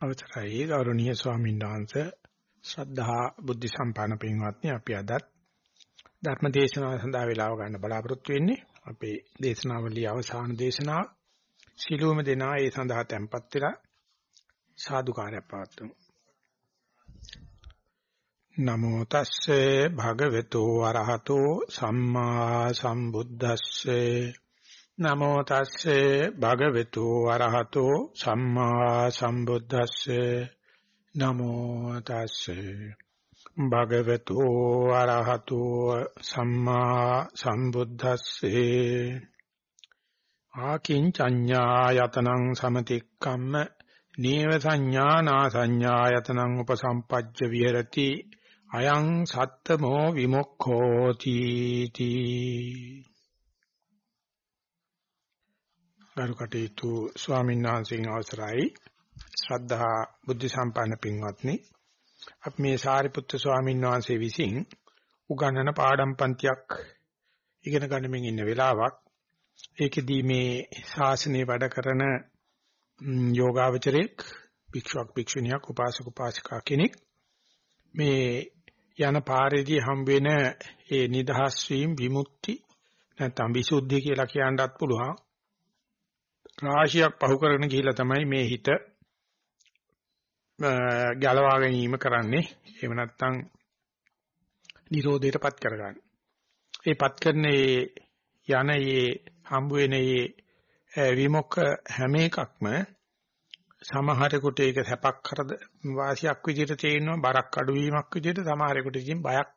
අවසරයි. ගෞරවනීය ස්වාමීන් වහන්සේ ශ්‍රද්ධා බුද්ධ සම්පන්න පින්වත්නි අපි අදත් ධර්ම දේශනාව සඳහා වේලාව ගන්න බලාපොරොත්තු වෙන්නේ අපේ දේශනාවලිය අවසාන දේශනාව. සිළුවම දෙනා ඒ සඳහා tempත් වෙලා සාදුකාරයක් පවත්වමු. නමෝ තස්සේ භගවතු වරහතෝ සම්මා සම්බුද්දස්සේ නමෝ තස්සේ භගවතු වරහතෝ සම්මා සම්බුද්දස්සේ. නමෝ තස්සේ භගවතු වරහතෝ සම්මා සම්බුද්දස්සේ. ආකින් චඤ්ඤායතනං සමතික්කම්ම නීව සංඥානා සංඥායතනං උපසම්පජ්ජ විහෙරති. අයං සත්තමෝ විමුක්ඛෝති තී. ගරු කටයුතු ස්වාමීන් වහන්සේගෙන් අවසරයි. ශ්‍රද්ධා බුද්ධ සම්පන්න පින්වත්නි අපි මේ සාරිපුත්‍ර ස්වාමීන් වහන්සේ විසින් උගන්වන පාඩම් පන්තියක් ඉගෙන ගන්නමින් ඉන්න වෙලාවක්. ඒකෙදී මේ ශාසනය වැඩ කරන යෝගාවචරයක් භික්ෂුවක් භික්ෂුණියක් උපාසක උපාසිකා කෙනෙක් මේ යන පාරේදී හම් වෙන ඒ නිදහස් වීම විමුක්ති නැත්නම් විසුද්ධිය කියලා කියන්නත් පුළුවන්. රාශියක් පහු කරගෙන ගිහිල්ලා තමයි මේ හිත ගලවා ගැනීම කරන්නේ. එහෙම නැත්නම් නිරෝධයටපත් කරගන්න. ඒපත් කරන යන ඒ හම්බ වෙන ඒ විමුක්ඛ හැම එකක්ම සමහරෙකුට ඒක සැපක් කරද වාසියක් විදිහට තේිනවා බරක් අඩුවීමක් විදිහට සමහරෙකුට ඉතින් බයක්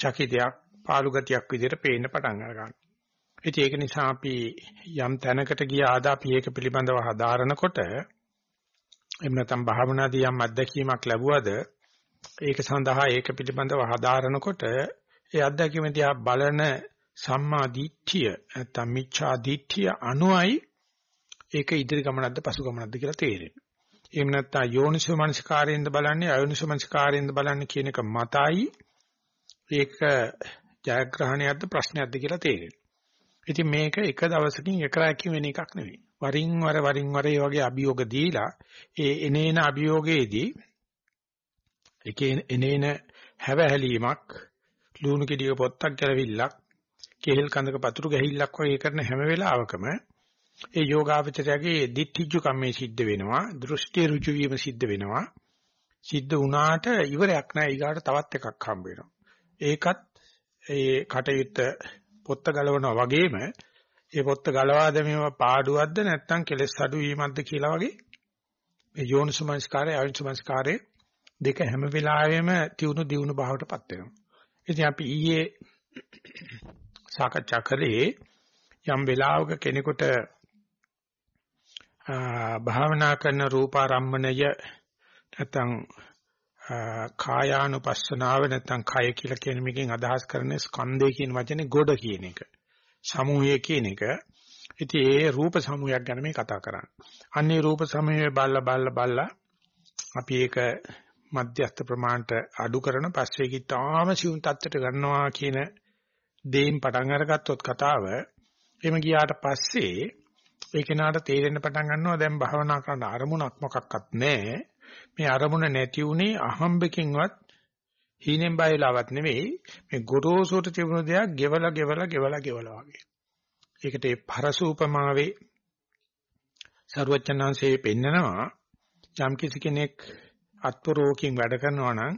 චකිතයක් පාළු ගතියක් විදිහට පේන්න පටන් ගන්නවා. ඉතින් ඒක නිසා අපි යම් තැනකට ගියාද අපි ඒක පිළිබඳව හදාරනකොට එහෙම නැත්නම් භාවනාදී යම් අත්දැකීමක් ලැබුවද ඒක සඳහා ඒක පිළිබඳව හදාරනකොට ඒ අත්දැකීම දිහා බලන සම්මා දිට්ඨිය නැත්නම් මිච්ඡා දිට්ඨිය අනුයි ඒක ඉදිරි ගමනක්ද පසු ගමනක්ද කියලා තේරෙන්නේ. එහෙම නැත්නම් යෝනිසෝ මනසිකාරයෙන්ද බලන්නේ අයෝනිසෝ මනසිකාරයෙන්ද බලන්නේ කියන එක මතයි ඒක ජයග්‍රහණයක්ද ප්‍රශ්නයක්ද කියලා තේරෙන්නේ. ඉතින් මේක එක දවසකින් එක රැකිය වෙන එකක් නෙවෙයි. වරින් වර වරින් වර මේ වගේ අභියෝග දීලා ඒ එනේන අභියෝගයේදී එකේ එනේන හැවහැලීමක් ලුණු කෙඩියක පොත්තක් ගැලවිල්ලක් කෙහෙල් කඳක පතුරු ගැහිල්ලක් වගේ කරන හැම වෙලාවකම ඒ යෝගාවචරයගේ දිට්ඨිජු කම්මේ සිද්ධ වෙනවා දෘෂ්ටි ඍජු වීම සිද්ධ වෙනවා. සිද්ධ වුණාට ඉවරයක් නැහැ. ඊගාට තවත් එකක් හම්බ වෙනවා. ඒකත් ඒ කටයුත්ත පොත්ත ගලවනවා වගේම ඒ පොත්ත ගලවා දැමීම පාඩුවක්ද නැත්නම් කෙලස් අඩු වීමක්ද කියලා වගේ මේ යෝනිසමස්කාරය අයෝනිසමස්කාරය දෙක හැම වෙලාවෙම තියුණු දියුණු භාවයටපත් වෙනවා. ඉතින් අපි ඊයේ සාකච්ඡා කරේ යම් වෙලාවක කෙනෙකුට භාවනා කරන රූපාරම්මණය නැත්නම් කායානුපස්සනාව නැත්නම් කය කියලා කියන මේකෙන් අදහස් කරන්නේ ස්කන්ධය කියන වචනේ ගොඩ කියන එක. සමූහය කියන එක. ඉතින් ඒ රූප සමූහයක් ගැන මේ කතා කරන්නේ. අන්නේ රූප සමූහය බල්ලා බල්ලා බල්ලා අපි ඒක මධ්‍යස්ථ ප්‍රමාණයට අඩු කරන පස්සේ කිතාම සිවුම් තත්ත්වයට ගන්නවා කියන දේෙන් පටන් අරගත්තොත් කතාව එහෙම ගියාට පස්සේ ඒ කෙනාට තේරෙන්න පටන් ගන්නවා දැන් භාවනා කරන අරමුණක් මොකක්වත් නැහැ මේ අරමුණ නැති උනේ අහම්බකින්වත් හීනෙන් බයලාවත් නෙවෙයි මේ ගොරෝසුට තිබුණු දෙයක් ගෙවලා ගෙවලා ගෙවලා ගෙවලා වගේ. ඒකට ඒ පරසූපමාවේ සරුවචනාංශයේ පෙන්නනවා යම් කිසි කෙනෙක් අත්පරෝකින් වැඩ කරනවා නම්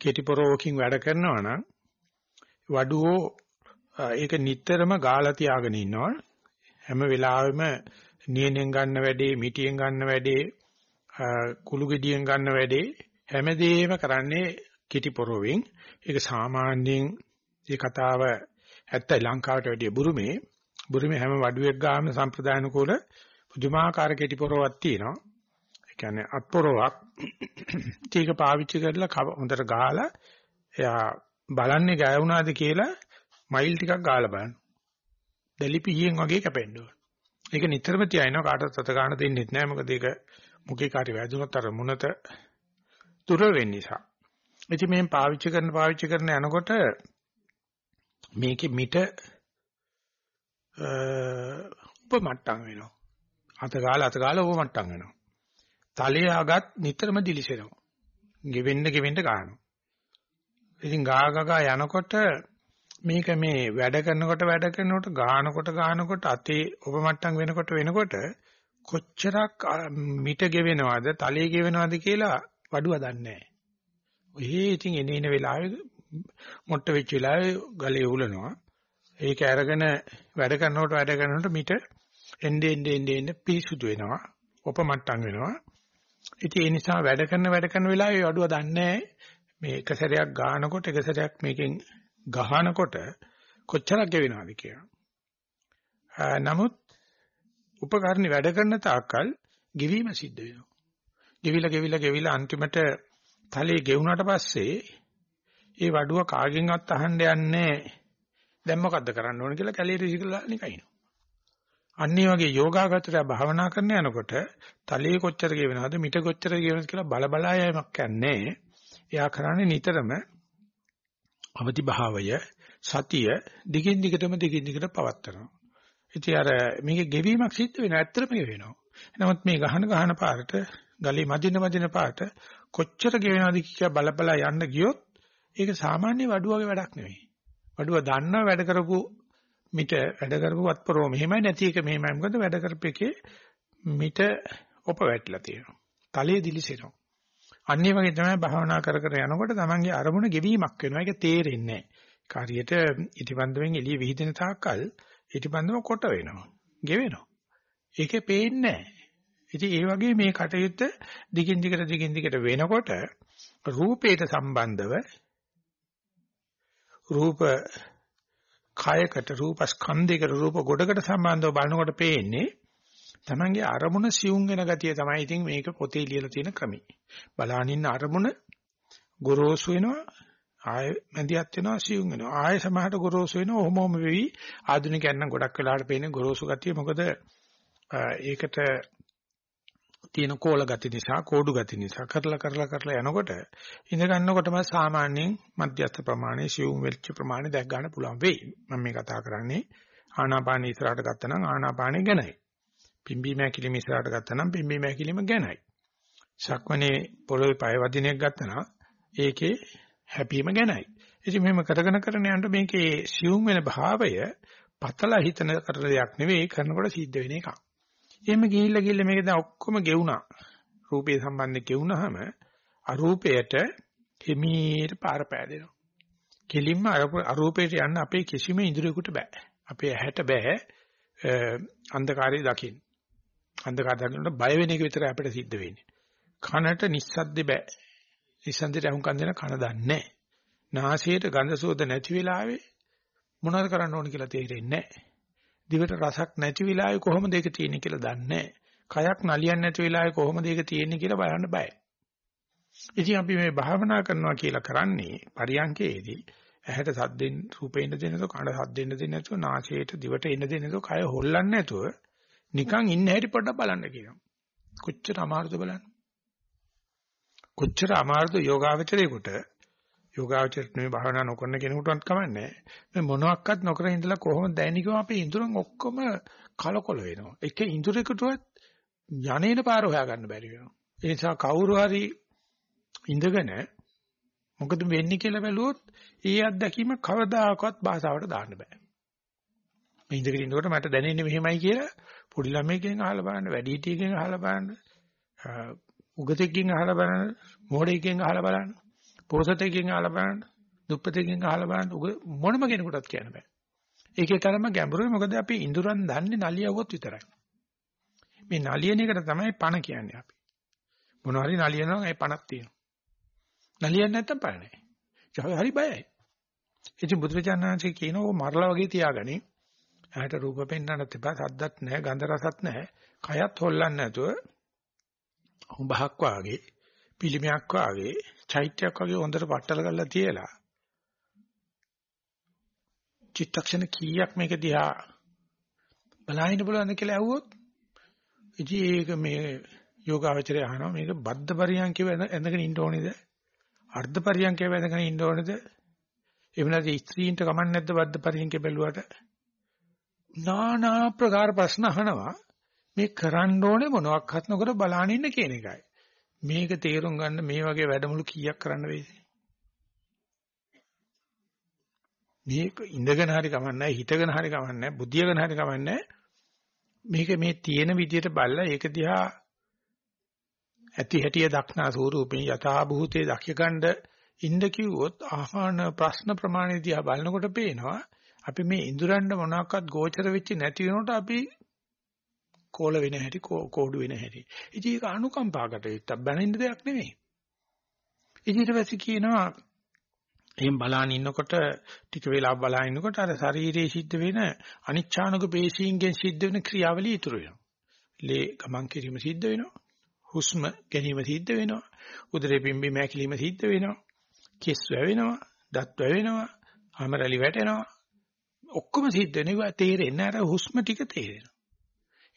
කෙටිපරෝකින් වැඩ කරනවා නම් වඩුවෝ ඒක නිටතරම ගාලා තියාගෙන ඉන්නවා හැම වෙලාවෙම නියනෙන් ගන්න වැඩේ මිටියෙන් ගන්න වැඩේ කුළු ගෙඩියෙන් ගන්න වැඩේ හැමදේම කරන්නේ කිටි පොරවෙන්. ඒක සාමාන්‍යයෙන් මේ කතාව ඇත්තයි ලංකාවට වැඩිය බුරුමේ. බුරුමේ හැම වඩුවෙක් ගාම සම්ප්‍රදායන කුල පුදුමාකාර කෙටි පොරවක් තියෙනවා. ඒ කියන්නේ අත්පොරවක්. ඒක පාවිච්චි කරලා හොඳට ගහලා එයා බලන්නේ ගෑ වුණාද කියලා මයිල් ටිකක් ගාලා බලන්න. දෙලිපියෙන් වගේ කැපෙන්න ඕන. ඒක නිතරම තියාිනවා කාටවත් අත ගන්න දෙන්නෙත් නෑ මොකද ඒක මුඛේ කාර්ය වැදුනොත් අර මුණත දුර වෙන්න නිසා. ඉතින් මේ පාවිච්චි කරන පාවිච්චි කරන යනකොට මේකේ මිට උපමට්ටම් වෙනවා. අත ගාලා අත ගාලා උපමට්ටම් වෙනවා. තලයේ ආගත් නිතරම දිලිසෙනවා. ගෙවෙන්න ගෙවෙන්න ගන්නවා. ඉතින් ගා ගා යනකොට මේක මේ වැඩ කරනකොට වැඩ කරනකොට ගානකොට ගානකොට අතේ ඔබ මට්ටම් වෙනකොට වෙනකොට කොච්චරක් මිට ගෙවෙනවද තලයේ ගෙවෙනවද කියලා වඩුව දන්නේ නැහැ. ඔහේ ඉතින් එන එන වෙලාවෙ මොට්ට වෙච්ච වෙලාවේ ගලේ උලනවා. ඒක අරගෙන වැඩ කරනකොට වැඩ කරනකොට මිට එන්නේ එන්නේ එන්නේ පිරිසුදු වෙනවා. උපමට්ටම් වෙනවා. ඉතින් ඒ නිසා වැඩ කරන වැඩ කරන වෙලාවේ වඩුව දන්නේ මේ එක සැරයක් ගානකොට එක සැරයක් මේකෙන් ගහනකොට කොච්චරක් ගෙවෙනවද කියලා. නමුත් උපකරණ වැඩ කරන තාක්කල් ගෙවීම සිද්ධ වෙනවා. ගෙවිලා ගෙවිලා ගෙවිලා අන්තිමට තලයේ ගෙවුනට පස්සේ ඒ වඩුව කාගෙන්වත් අහන්න යන්නේ දැන් මොකද්ද කරන්න ඕන කියලා කැලේට විසිකලා නිකයිනෝ. අන්නේ වගේ යෝගාගතර භාවනා කරන යනකොට තලයේ කොච්චර ගෙවෙනවද මිට කොච්චර ගෙවෙනවද කියලා බල බලා යෑමක් යන්නේ. එයා කරන්නේ නිතරම අවදි භාවය සතිය දිගින් දිගටම දිගින් දිගට පවත්නවා. ඉතින් අර මේකේ ගෙවීමක් සිද්ධ වෙනවා ඇත්තටම ගෙවෙනවා. නමුත් මේ ගහන ගහන පාරට ගලේ මදින මදින පාරට කොච්චර ගෙවෙනවද කියලා බල බලා යන්න ගියොත් ඒක සාමාන්‍ය වඩුවගේ වැඩක් නෙවෙයි. වඩුව දන්නව වැඩ කරපු මිට වැඩ කරපු වත්පරෝ මෙහෙමයි නැති එක මෙහෙමයි මොකද වැඩ කරපෙකේ මිට ඔප වැටලා තියෙනවා. තලයේ දිලිසෙනවා. අන්නේ වගේ තමයි භාවනා කර කර යනකොට තමන්ගේ අරමුණ ගෙවීමක් වෙනවා. ඒක තේරෙන්නේ නැහැ. කාරියට ඉටිපන්දමෙන් එළිය විහිදෙන තාක්කල් ඉටිපන්දම කොට වෙනවා. ගෙවෙනවා. ඒකේ පේන්නේ නැහැ. ඉතින් ඒ වගේ මේ කටයුත්ත දිගින් දිගට දිගින් දිගට වෙනකොට රූපේට සම්බන්ධව රූප කායකට රූප ස්කන්ධයකට රූප ගොඩකට සම්බන්ධව බලනකොට පේන්නේ තමන්ගේ අරමුණ සියුම් වෙන ගතිය තමයි ඉතින් මේක පොතේ ලියලා තියෙන ක්‍රමي. බලානින්න අරමුණ ගොරෝසු වෙනවා ආය මැදිහත් වෙනවා සියුම් වෙනවා. ආය සමහරට ගොරෝසු වෙනවා ඔහොම ඔහොම වෙවි ආධුනිකයන් නම් ගොඩක් වෙලාවට පේන්නේ ගොරෝසු ගතිය. මොකද ඒකට තියෙන කෝල ගති නිසා කෝඩු ගති නිසා කරලා කරලා කරලා යනකොට ඉඳ ගන්නකොටම සාමාන්‍යයෙන් මධ්‍යස්ථ ප්‍රමාණය සියුම් වෙච්ච ප්‍රමාණය දැක් ගන්න පුළුවන් වෙයි. මම මේ කතා කරන්නේ ආනාපාන ඉස්සරහට ගත්තා නම් ආනාපානෙ ගැනයි. පිම්බීම ඇකිලිම ඉස්සරහට ගත්තා නම් පිම්බීම ඇකිලිම ගැනයි. ශක්මනේ පොළොවේ පය වදිනයක් ගත්තා නම් ඒකේ හැපීම ගැනයි. ඉතින් මෙහෙම කරගෙන කරගෙන යනකොට මේකේ සියුම් වෙන භාවය පතලා හිතන කර දෙයක් නෙවෙයි කරනකොට සිද්ධ වෙන එකක්. එහෙම ගිහිල්ලා ගිහිල්ලා මේක දැන් ඔක්කොම ගෙවුනා. රූපේ සම්බන්ධ ගෙවුනහම අරූපයට හිමීට පාර පෑදෙනවා. කෙලින්ම අරූපයට යන්න අපේ කිසිම ඉන්ද්‍රියකට බෑ. අපේ ඇහැට බෑ අන්ධකාරය දකින්න. අන්ධකාරය දකින්නට බය වෙන එක විතරයි අපිට සිද්ධ වෙන්නේ. කනට නිස්සද්ද බෑ. නිස්සද්දට අහුම්කම් දෙන කන දන්නේ නැහැ. නාසයට ගඳ සුවඳ නැති වෙලාවේ මොනවද කරන්න ඕන කියලා තේරෙන්නේ නැහැ. දිවට රසක් නැති වෙලාවේ කොහොමද ඒක තියෙන්නේ කියලා දන්නේ කයක් නලියන්නේ නැති වෙලාවේ කොහොමද ඒක තියෙන්නේ කියලා බලන්න බයයි. ඉතින් අපි මේ භාවනා කරනවා කියලා කරන්නේ පරියන්කේදී ඇහැට සද්දෙන් රූපෙන්න දෙන්නතෝ කන සද්දෙන්න දෙන්නතෝ නාසයට දිවට එන්න දෙන්නතෝ කය හොල්ලන්නේ නැතුව නිකන් ඉන්න හැටි පොඩ්ඩක් බලන්න කියනවා. කොච්චර අමාරුද බලන්න. කොච්චර අමාරුද යෝගාවචරයේකට? යෝගාවචරයට නෙමෙයි භාවනා නොකරන කෙනෙකුටවත් කමන්නේ මේ මොනවත් නොකර ඉඳලා කොහොමද දැනෙනිකම අපේ ඉඳුරන් ඔක්කොම කලකොල වෙනවා. එක ඉඳුරයකටවත් යන්නේන පාර හොයාගන්න බැරි වෙනවා. ඒ නිසා කවුරු හරි ඉඳගෙන මොකද වෙන්නේ කියලා බැලුවොත් ඒ අත්දැකීම කවදාකවත් භාෂාවට දාන්න බෑ. මේ ඉඳගෙන ඉන්නකොට මට දැනෙන්නේ මෙහෙමයි කියලා පොඩි ළමයෙක්ගෙන් අහලා බලන්න වැඩිහිටියෙක්ගෙන් අහලා බලන්න උගතෙක්ගෙන් අහලා බලන්න මෝඩයෙක්ගෙන් අහලා බලන්න පොසතකින් අහලා බලන්න, දුප්පතකින් අහලා බලන්න මොනම කෙනෙකුටත් කියන්න බෑ. ඒකේ තරම ගැඹුරුයි මොකද අපි ඉඳුරන් දන්නේ නලියවොත් විතරයි. මේ නලියන එකට තමයි පණ කියන්නේ අපි. මොනවා හරි නලියනවා ඒ පණක් තියෙනවා. නලියන්නේ නැත්තම් පණ නැහැ. හරි බයයි. ඉතින් බුදුරජාණන්සේ කියනවා මරලා වගේ තියාගනි. ඇහැට රූප පෙන්වන්නත් එපා, සද්දත් නැහැ, ගන්ධ රසත් නැහැ. කයත් හොල්ලන්නේ නැතුව උඹහක් වාගේ පිළිමයක් වාගේ චෛත්‍යයක් වගේ හොඳට පట్టල කරලා තියලා චිත්තක්ෂණ කීයක් මේක දිහා බලහින්න බලන්න කියලා ඇහුවොත් ඉතින් ඒක මේ යෝගාවචරය අහනවා මේක බද්ධ පරියන්කේ ඇඳගෙන ඉන්න ඕනේද? අර්ධ පරියන්කේ ඇඳගෙන ඉන්න ඕනේද? එහෙම නැත්නම් ස්ත්‍රීන්ට කමන්නේ නැද්ද බද්ධ පරියන්කේ බැලුවට? නානා ප්‍රකාර ප්‍රශ්න අහනවා. මේ කරන්න ඕනේ මොනවත් නොකර බලාගෙන ඉන්න කියන එකයි. මේක තේරුම් ගන්න මේ වගේ වැඩමුළු කීයක් කරන්න වෙයිද? මේක ඉඳගෙන හරි කමන්නේ හිටගෙන හරි කමන්නේ බුද්ධියගෙන හරි කමන්නේ මේක මේ තියෙන විදියට බලලා ඒක දිහා ඇති හැටිය දක්නා ස්වරූපෙන් යථා භූතේ දක්යගන්න ඉන්න කිව්වොත් ආහන ප්‍රශ්න ප්‍රමාණය දිහා බලනකොට පේනවා අපි මේ ඉඳුරන්න මොනවාක්වත් ගෝචර වෙච්ච නැති වෙනකොට අපි කෝල වෙන හැටි කෝඩු වෙන හැටි. ඉතින් ඒක අනුකම්පාකට විතර බැනින්න දෙයක් නෙමෙයි. ඊට පස්සේ කියනවා එහෙන් බලාන ඉන්නකොට ටික වෙලා බලාගෙන ඉන්නකොට අර ශරීරයේ සිද්ධ වෙන අනිච්ඡානුක පේශීන්ගෙන් සිද්ධ වෙන ක්‍රියාවලිය ඉතුරු වෙනවා. ලේ ගමන් කිරීම සිද්ධ වෙනවා. හුස්ම ගැනීම සිද්ධ වෙනවා. උදරේ පිම්බීම හැකිලිම සිද්ධ වෙනවා. කෙස් වැවෙනවා, දත් වැවෙනවා, හැමරලි වැටෙනවා. ඔක්කොම සිද්ධ වෙනවා තේරෙන්නේ අර හුස්ම ටික තේරෙනවා.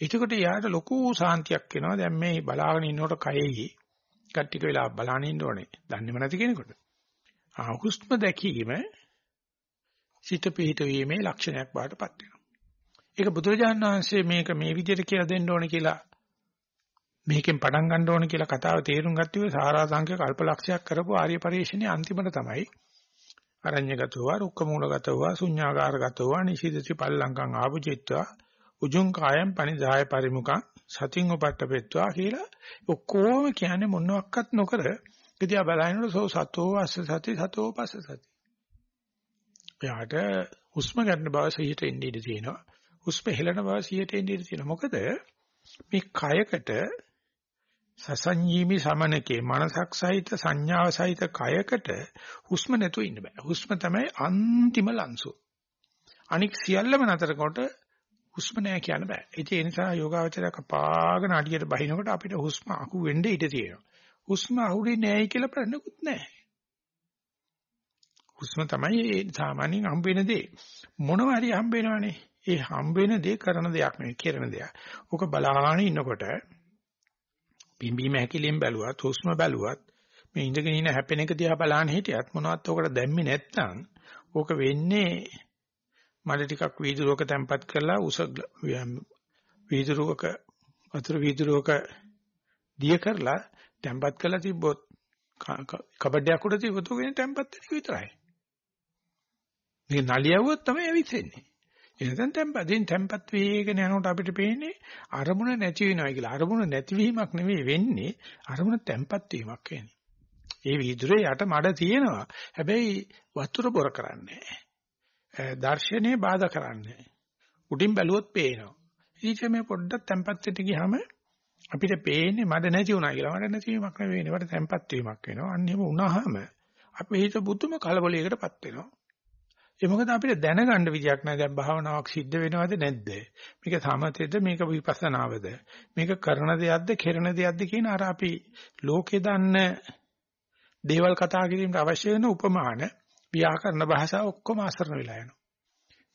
එතකොට යාට ලොකු සාන්තියක් එනවා. දැන් මේ බලාගෙන ඉන්නකොට කයෙහි කට්ටික වෙලා බලාගෙන ඉන්න ඕනේ. දන්නේම නැති කෙනෙකුට. ආ හුස්ම දැකීම සිත පිහිටවීමේ ලක්ෂණයක් බාටපත් වෙනවා. ඒක බුදුරජාණන් වහන්සේ මේක මේ විදිහට කියලා දෙන්න ඕනේ කියලා මේකෙන් පටන් ගන්න ඕනේ කියලා කතාව තේරුම් ගත්තේ සාරාංශක කල්පලක්ෂයක් කරපු ආර්ය පරිශ්‍රණයේ අන්තිමට තමයි අරඤ්‍යගතව රුක්කමූලගතව ශුඤ්ඤාගාරගතව නිශීදති පල්ලංකං ආපුචිත්වා උජුං කායම් පනිදාය පරිමුඛං සතින් උපට්ඨපෙත්වා කියලා ඔක්කොම කියන්නේ මොනවත් නොකර ඉතියා බලහිනකොට සෝ සතෝ අස්ස සති සතෝ පස්ස සති. එයාට හුස්ම ගන්න බව සිහියට එන්නේ ඉඳී තියෙනවා. හුස්ම හෙලන බව සිහියට එන්නේ ඉඳී තියෙනවා. මොකද මේ කයකට සසංජීමි සමනකේ මනසක් සහිත සංඥාව සහිත කයකට හුස්ම නැතුව ඉන්න බෑ. හුස්ම තමයි අන්තිම ලංසු. අනික් සියල්ලම නතර කොට හුස්ම නෑ කියන්න බෑ. ඒ නිසා යෝගාවචරය කපාගෙන අඩියට බහිනකොට අපිට හුස්ම අකු වෙන්න ඉඩ තියෙනවා. හුස්ම අහුරේ නෑයි කියලා ප්‍රශ්නකුත් නෑ. හුස්ම තමයි සාමාන්‍යයෙන් හම්බ වෙන දේ. මොනවා හරි හම්බ වෙනවනේ. ඒ හම්බ වෙන දේ කරන දෙයක් නෙවෙයි, කරන දෙයක්. ඕක බලාගෙන ඉන්නකොට පිම්බීම හැකිලින් බැලුවත්, හුස්ම බැලුවත් මේ ඉඳගෙන ඉන්න හැපෙන එක දිහා බලන්න හිටියත් මොනවත් ඔකට දැම්මේ නැත්නම් ඕක වෙන්නේ මඩ ටිකක් වීදුරුවක තැම්පත් කරලා උස වීදුරුවක වතුර වීදුරුවක දිය කරලා තැම්පත් කරලා තිබ්බොත් කබඩයක් උඩ තිබ්බොත් උගෙන තැම්පත් වෙන විතරයි. මේ නලියවුවොත් තමයි ඇවිත් එනතෙන් tempatෙන් tempat වේගෙන යනකොට අපිට පේන්නේ අරමුණ නැති වෙනවා කියලා. අරමුණ නැතිවීමක් නෙවෙයි වෙන්නේ අරමුණ tempat වීමක් වෙන්නේ. ඒ වීදුරේ යට මඩ තියෙනවා. හැබැයි වතුර බොර කරන්නේ දර්ශනීය බාධා කරන්නේ උඩින් බැලුවොත් පේනවා. ඊට මේ පොඩ්ඩක් tempat වෙට ගියාම අපිට පේන්නේ මඩ නැති වුණා කියලා. මඩ නැතිවීමක් නෙවෙයි. ඒකට tempat වීමක් වෙනවා. අන්න එහෙම වුණාම අපේ හිත බුදුම කලබලයකටපත් වෙනවා. ඒ මොකද අපිට දැනගන්න විදියක් නැහැ දැන් භාවනාවක් සිද්ධ වෙනවද නැද්ද මේක සමතේද මේක විපස්සනාවද මේක කරන දෙයක්ද කෙරෙන දෙයක්ද කියන අර අපි ලෝකේ දන්න දේවල් කතා කිරීමට අවශ්‍ය වෙන උපමාන ව්‍යාකරණ භාෂාව ඔක්කොම අසරණ වෙලා යනවා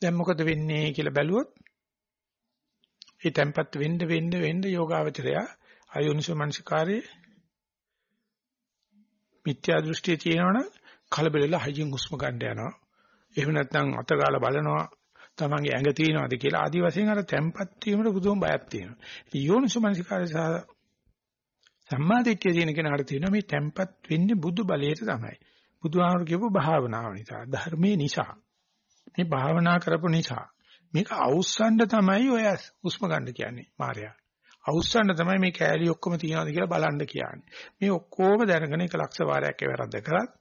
දැන් මොකද වෙන්නේ කියලා බැලුවොත් ඒ tempat වෙන්න වෙන්න වෙන්න යෝගාවචරය අයෝනිසෝ මනසිකාරේ මිත්‍යා දෘෂ්ටිය තියෙනවනම් කලබලෙලා හයියෙන් හුස්ම ගන්න යනවා එහෙම නැත්නම් අතගාලා බලනවා තමන්ගේ ඇඟ තියෙනවද කියලා ආදි වශයෙන් අර තැම්පත් වීමට පුදුම බයක් තියෙනවා. යෝනිසුමනසිකාරය සහ සම්මාදිට්ඨිය තියෙන කෙනාට තියෙනවා මේ තැම්පත් වෙන්නේ බුදු බලයට තමයි. බුදුහාමර කියපු භාවනාව නිසා, ධර්මයේ නිසා. මේ භාවනා කරපු නිසා. මේක අවුස්සන්න තමයි ඔය හුස්ම ගන්න කියන්නේ මාර්යා. අවුස්සන්න තමයි මේ කෑලි ඔක්කොම තියනවාද කියලා බලන්න කියන්නේ. මේ ඔක්කොම දැනගෙන එක ලක්ෂ වාරයක් ඒ වැරද්ද කරත්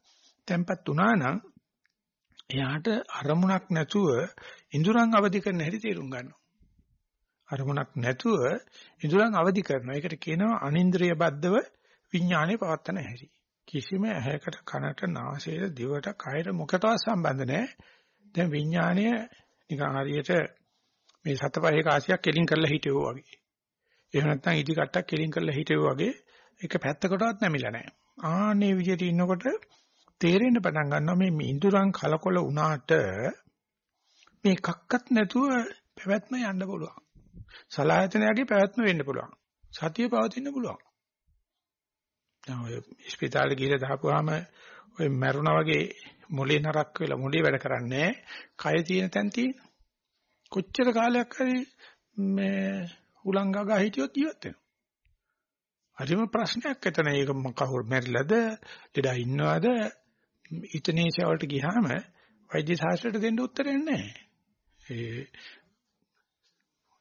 තැම්පත් වුණා නම් එයාට අරමුණක් නැතුව ඉඳුරන් අවදි කරන හැටි තේරුම් ගන්නවා. අරමුණක් නැතුව ඉඳුරන් අවදි කරනවා. ඒකට කියනවා අනින්ද්‍රිය බද්ධව විඥානේ පවත්තන හැටි. කිසිම ඇහැකට කනට නාසයට දිවට කයට මොකටවත් සම්බන්ධ නැහැ. දැන් විඥානය නිකන් හරියට මේ සතපහේ කාසියක් කෙලින් කරලා හිටියෝ වගේ. එහෙම නැත්නම් ඉදි කට්ටක් කෙලින් කරලා හිටියෝ වගේ එක පැත්තකටවත් නැමිලා නැහැ. ආන්නේ විදිහට ඉන්නකොට තේරෙන්න පටන් ගන්නවා මේ ඉඳුරන් කලකොල වුණාට මේ කක්කත් නැතුව පැවැත්ම යන්න පුළුවන්. සලායතනයගේ පැවැත්ම වෙන්න පුළුවන්. සතිය පවතින්න පුළුවන්. දැන් ඔය ස්පිතාලේ ගිහලා දාපුවාම ඔය මැරුණා වගේ මොලේ නරක් වෙලා මොලේ වැඩ කරන්නේ කය තියෙන තැන් තියෙන. කොච්චර කාලයක් හරි මේ උලංගා ගා හිටියොත් ජීවත් වෙනවා. හරිම ප්‍රශ්නයක් එතන. ඒක කවුරු මැරිලාද? ලෙඩා ඉන්නවද? ඉතනේෂියා වලට ගියාම වෛද්‍ය ශාස්ත්‍රයට දෙන්න උත්තරයක් නැහැ. ඒ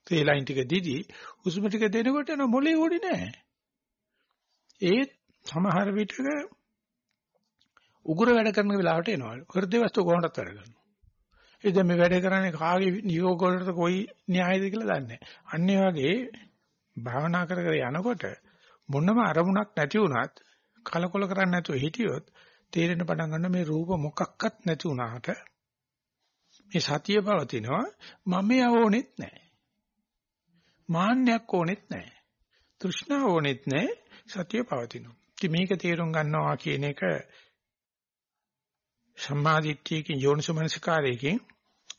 තේලයින් ටික දීදි හුස්ම ටික දෙනකොට නෝ මොලේ ඕනේ නැහැ. ඒ සමහර විටක උගුර වැඩ කරන වෙලාවට එනවලු. හෘද වස්තු කොහොමද වැඩ කරන්නේ? ඒ දැන් මේ වැඩ කරන්නේ කාගේ නියෝග වලට කොයි න්‍යායද කියලා දන්නේ නැහැ. අන්න ඒ වගේ භාවනා කර කර යනකොට මොනම අරමුණක් නැති වුණත් කලකොල කරන්නේ නැතුව හිටියොත් තේරෙන පටන් ගන්න මේ රූප මොකක්වත් නැති වුණාට මේ සතිය පවතිනවා මම යවෝනෙත් නැහැ. මාන්නයක් ඕනෙත් නැහැ. තෘෂ්ණාව ඕනෙත් නැහැ. සතිය පවතිනවා. ඉතින් මේක තේරුම් ගන්නවා කියන එක සම්මාදිට්ඨියකින් යෝනිසමනසිකාරයකින්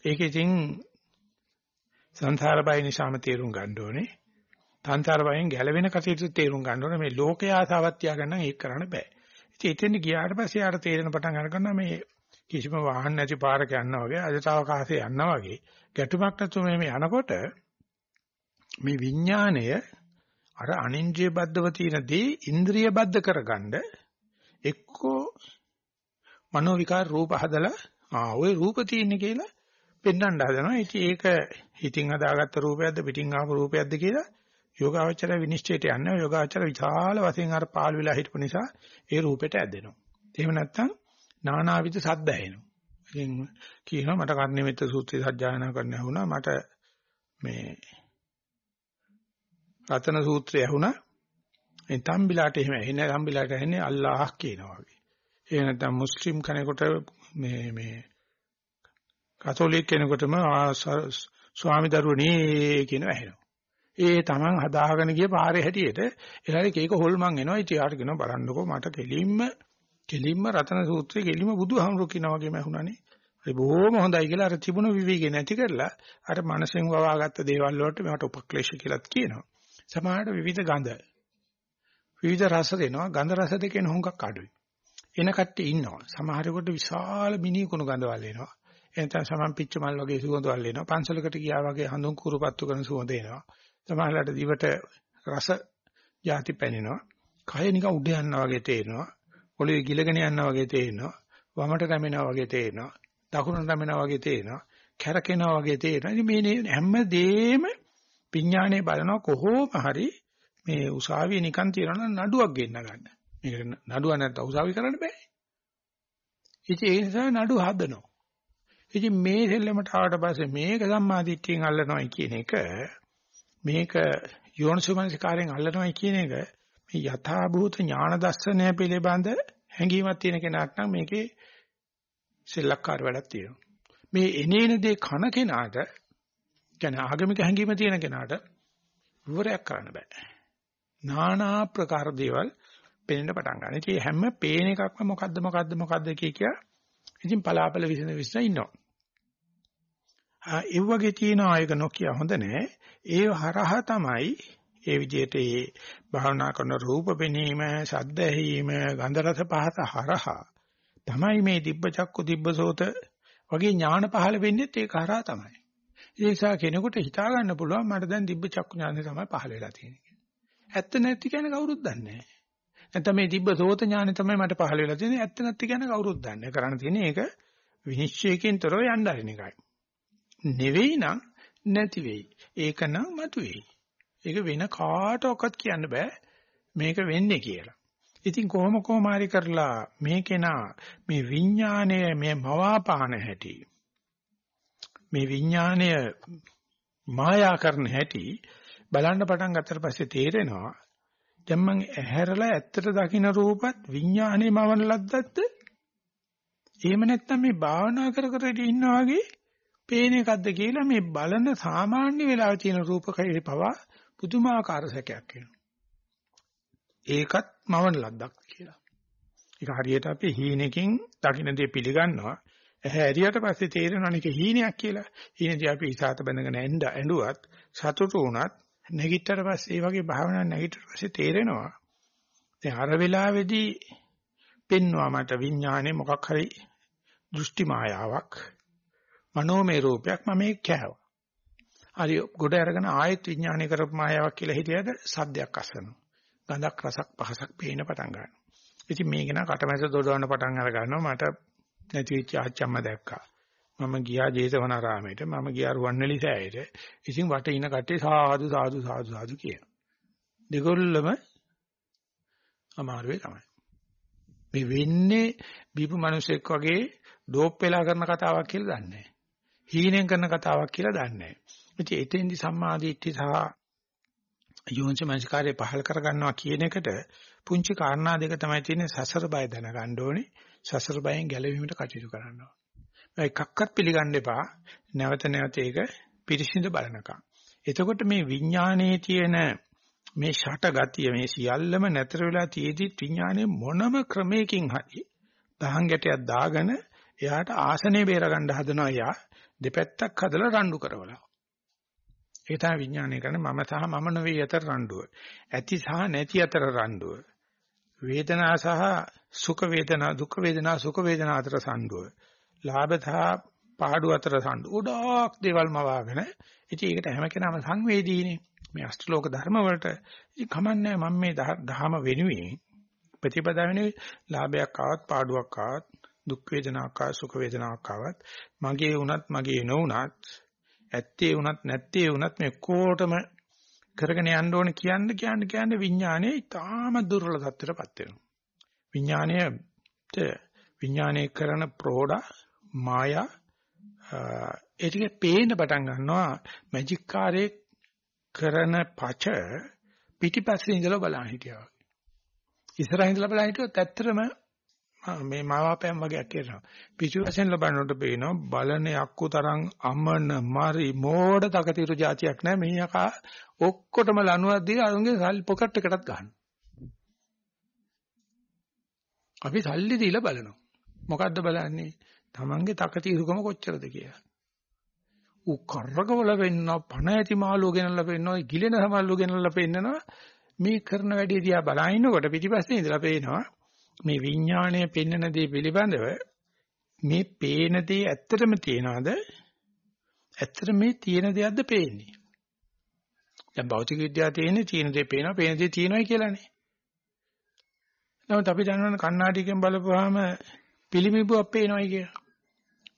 ඒක ඉතින් සංසාර බය නිසාම තේරුම් ගන්න ඕනේ. සංසාර බයෙන් ගැලවෙන කටයුතු තේරුම් ගන්න ඕනේ. මේ ලෝකයේ ආසාවක් තියාගන්න ඒක කරන්න බෑ. ඉතින් එතෙන් ගියාට පස්සේ ආර තේරෙන පටන් අරගන්නවා මේ කිසිම වාහන නැති පාරක යනවා වගේ අදතාවකාශයේ යනවා වගේ ගැටුමක් නැතුව මේ යනකොට මේ විඥාණය අර අනින්ද්‍රිය බද්ධව තියෙනදී ඉන්ද්‍රිය බද්ධ කරගන්න එක්කෝ මනෝ විකාර රූප හදලා ආ ওই රූප තියෙන්නේ කියලා පෙන්වන්න හදනවා. ඉතින් ඒක හිතින් හදාගත්ත රූපයක්ද පිටින් ආපු රූපයක්ද කියලා යෝගාවචර විනිශ්චයට යන්නේ යෝගාවචර විශාල වශයෙන් අර පාළු වෙලා හිටපු නිසා ඒ රූපෙට ඇදෙනවා. එහෙම නැත්නම් නානාවිද සද්ද ඇහෙනවා. ඉතින් කියනවා මට කර්ණිමිත්ත සූත්‍රය සජ්ජායනා කරන්න ඇහුණා මට මේ රතන සූත්‍රය ඇහුණා. ඒ තම්බිලාට එහෙම ඇහෙන්නේ තම්බිලාට ඇහෙන්නේ අල්ලාහ් කියනවා වගේ. ඒ නැත්නම් මුස්ලිම් කෙනෙකුට මේ මේ කතෝලික කෙනෙකුටම ස්වාමි දරුවනේ කියන ඇහෙනවා. ඒ Taman හදාගෙන ගිය පාරේ හැටියට එහාට කේක හොල්මන් එනවා. ඉතින් යාට කියනවා බලන්නකෝ මට කෙලින්ම කෙලින්ම රතන සූත්‍රයේ කෙලින්ම බුදුහාමුදුරු කියනා වගේම ඇහුණානේ. ඒ බොහොම හොඳයි කියලා අර තිබුණ විවිධය නැති කරලා අර මනසෙන් වවාගත්ත දේවල් වලට මේවට උපක්ලේශ කියලාත් කියනවා. සමහරට විවිධ ගඳ විවිධ රස දෙනවා. ගඳ රස දෙකෙන් හුඟක් අඩුයි. එන කට්ටිය ඉන්නවා. සමහරෙකුට විශාල මිනි කුණු ගඳවල් එනවා. එතන සමන් පිච්ච මල් වගේ සුවඳවල් එනවා. පන්සලකට ගියා වගේ හඳුන් කුරුපත්තු කරන සුවඳ එනවා. සමහරලාට දිවට රස ಜಾති පැනෙනවා. කය නිකන් උඩ යනවා වගේ තේරෙනවා. පොළවේ ගිලගෙන යනවා වගේ තේරෙනවා. වමට රැමෙනවා වගේ තේරෙනවා. දකුණට රැමෙනවා වගේ තේරෙනවා. කැරකෙනවා වගේ තේරෙනවා. ඉතින් මේ හැම දෙෙම විඥානේ බලනවා කොහොම හරි මේ උසාවියේ නිකන් තියනවා නඩුවක් ගෙන්න ගන්න. මේක නඩුව නැත්නම් උසාවි කරන්න බෑ. ඉතින් ඒ නිසා නඩු හදනවා. ඉතින් මේ දෙල්ලමට ආවට පස්සේ මේක සම්මාදිට්ඨියෙන් අල්ලනවායි කියන එක මේක යෝනිසෝමනසිකාරයෙන් අල්ලනවායි කියන එක මේ යථා භූත ඥාන දර්ශනය පිළිබඳ හැඟීමක් තියෙන කෙනාට නම් මේකේ සෙල්ලක්කාර වැඩක් තියෙනවා. මේ එනේන දේ කන කෙනාට කියන්නේ ආගමික හැඟීම තියෙන කෙනාට විවරයක් කරන්න බෑ. নানা ප්‍රකාර දේවල් පේන්න පටන් ගන්නවා. ඉතින් හැම පේන එකක්ම මොකද්ද මොකද්ද මොකද්ද කිය කිය ඉතින් පලාපල විසඳ විසඳ ඉන්නවා. ඒ වගේ තියෙන ආයක නොකිය හොඳ නෑ. ඒ හරහා තමයි ඒ විදිහට ඒ භාවනා කරන රූප පෙනීම, ශබ්ද ඇහිීම, ගන්ධ රස පහස හරහා තමයි මේ දිබ්බ චක්කු දිබ්බසෝත වගේ ඥාන පහළ වෙන්නේ ඒක හරහා තමයි. ඒ නිසා කෙනෙකුට හිතා ගන්න පුළුවන් මට දැන් දිබ්බ චක්කු ඥානෙ තමයි පහළ වෙලා තියෙන්නේ. ඇත්ත නැති කියන්නේ කවුරුත් දන්නේ නැහැ. නැත්නම් මේ තිබ්බ සෝත ඥානෙ තමයි මට පහළ වෙලා තියෙන්නේ. ඇත්ත නැති කියන කවුරුත් දන්නේ. කරන්න තියෙන්නේ ඒක විනිශ්චයකින් තොරව යන්න හරින එකයි. නෙවෙයි නම් නැති වෙයි. ඒක නම් මතුවේයි. ඒක වෙන කාටවත් කියන්න බෑ මේක වෙන්නේ කියලා. ඉතින් කොහොම කොහොම හරි කරලා මේකේනා මේ විඥාණය මේ මවාපාන හැටි මේ විඥාණය මායා කරන හැටි බලන්න පටන් ගත්තට පස්සේ තේරෙනවා දැන් මං ඇහැරලා ඇත්තට දකින්න රූපත් විඥානේම වන ලද්දක්ද? එහෙම නැත්නම් මේ භාවනා කර කර ඉන්නා වගේ පේන එකක්ද කියලා මේ බලන සාමාන්‍ය වෙලාව තියෙන රූපකයේ පවා පුදුමාකාර සැකයක් එනවා. ඒකත් මවන ලද්දක් කියලා. ඒක හරියට අපි හීනකින් දකින්න දේ පිළිගන්නවා. ඇහැ ඇරියට පස්සේ තේරෙනවා නික හීනයක් කියලා. හීනදී අපි ඉසాత බඳගෙන ඇඬුවත් සතුටු වුණත් නැගිටතර පස්සේ ඒ වගේ භාවනා නැගිටතර පස්සේ තේරෙනවා දැන් අර වෙලාවේදී පෙන්වවා මට විඥානේ මොකක් හරි දෘෂ්ටි මායාවක් මනෝමය රූපයක් මම මේ කෑවා හරි ගොඩ අරගෙන ආයෙත් විඥානය කරපු මායාවක් කියලා හිතියද සද්දයක් අසනවා. ගඳක් රසක් පහසක් පේන පටන් ගන්නවා. ඉතින් මේක නා කටමැද දොඩවන්න පටන් අර ගන්නවා මට නැති වෙච්ච ආච්චම්ම දැක්කා. මම ගියා ජේතවනාරාමයට මම ගියා රුවන්වැලි සෑයට. ඉතින් වටේ ඉන කට්ටිය සාදු සාදු සාදු සාදු කියන. දෙගොල්ලම අමාරුවේ තමයි. මේ වෙන්නේ බීපු මිනිසෙක් වගේ ඩෝප් වෙලා කරන කතාවක් කියලා දන්නේ නැහැ. හීනෙන් කරන කතාවක් කියලා දන්නේ නැහැ. ඉතින් එතෙන්දි සම්මාදිට්ඨි සහ යෝනිස මනස්කාරය පහල් කර ගන්නවා කියන එකට පුංචි කාරණා දෙක තමයි තියෙන්නේ සසර බය දැනගන්න ඕනේ. සසර බයෙන් ගැලවීමට කටයුතු කරන්න ඕනේ. එකක්වත් පිළිගන්න එපා. නැවත නැවත ඒක පිරිසිදු බලනකම්. එතකොට මේ විඥානයේ තියෙන මේ ෂට ගතිය මේ සියල්ලම නැතර වෙලා තියේදී විඥානයේ මොනම ක්‍රමයකින් හරි දහං ගැටයක් දාගෙන එයාට ආසනේ බේරගන්න හදනවා යා දෙපැත්තක් හදලා රණ්ඩු කරවලා. ඒ තමයි විඥානය කරන්නේ මම සහ මම නෙවෙයි අතර රණ්ඩුව. ඇති සහ නැති අතර රණ්ඩුව. වේදනා සහ සුඛ වේදනා දුක් වේදනා සුඛ වේදනා අතර සම්ඩුව. ලාභ සහ පාඩු අතර සම්ඩුව. උඩක් දේවල් මවාගෙන ඉතින් ඒකට හැම කෙනාම සංවේදීනේ. මේ අෂ්ටලෝක ධර්ම වලට ඉතින් කමන්නේ මම මේ ධහම වෙනුවෙන් ප්‍රතිපදා වෙනුවෙන් ලාභයක් ආවත් පාඩුවක් ආවත් දුක් වේදනාවක් ආවත් සුඛ වේදනාවක් ආවත් මගේ වුණත් මගේ නොවුණත් ඇත්තේ වුණත් නැත්තේ වුණත් මේ කොටම කරගෙන යන්න ඕනේ කියන්න කියන්න කියන්න විඥානයේ ඊටාම දුර්වල තත්ත්වයටපත් වෙනවා විඥානයට විඥානයේ කරන ප්‍රෝඩා මායා ඒ ටික පේන්න පටන් ගන්නවා මැජික් කාර්යයේ කරන පච පිටිපස්සේ ඉඳලා බලන් හිටියා. ඉස්සරහින් ඉඳලා බලන් හිටියොත් ඇත්තටම මේ මාවාපෑම් වගේක් කරනවා. පිටුපස්සෙන් ලබනකොට පේනවා බලන යක්කු තරම් අමන මරි මෝඩ තකතිරු જાතියක් නැහැ. මේ යකා ඔක්කොටම ලනුවක් දීලා අරුන්ගේ සල්ලි පොකට් එකටත් ගන්නවා. අපි සල්ලි දීලා බලනවා. මොකද්ද බලන්නේ? Tamange තකතිරුකම කොච්චරද කියලා. ඌ කරකවල වෙන්නවා පණ ඇති මාළුව ගෙනල්ලා පෙන්නනවා ගිලෙන සමල්ලුව ගෙනල්ලා පෙන්නනවා මේ කරන වැඩේ දිහා බලනකොට පිටිපස්සේ ඉඳලා පේනවා මේ විඥාණය පෙන්වන දේ පිළිබඳව මේ පේන දේ ඇත්තටම තියනවාද? ඇත්තට මේ තියෙන දෙයක්ද පේන්නේ? දැන් භෞතික විද්‍යාව තියෙන්නේ තියෙන දේ පේනවා පේන දේ තියෙනවායි කියලානේ. නමුත් අපි දන්නවනේ කණ්ණාඩියකින් බලපුවාම පිළිමිබුවක් පේනවායි කියලා.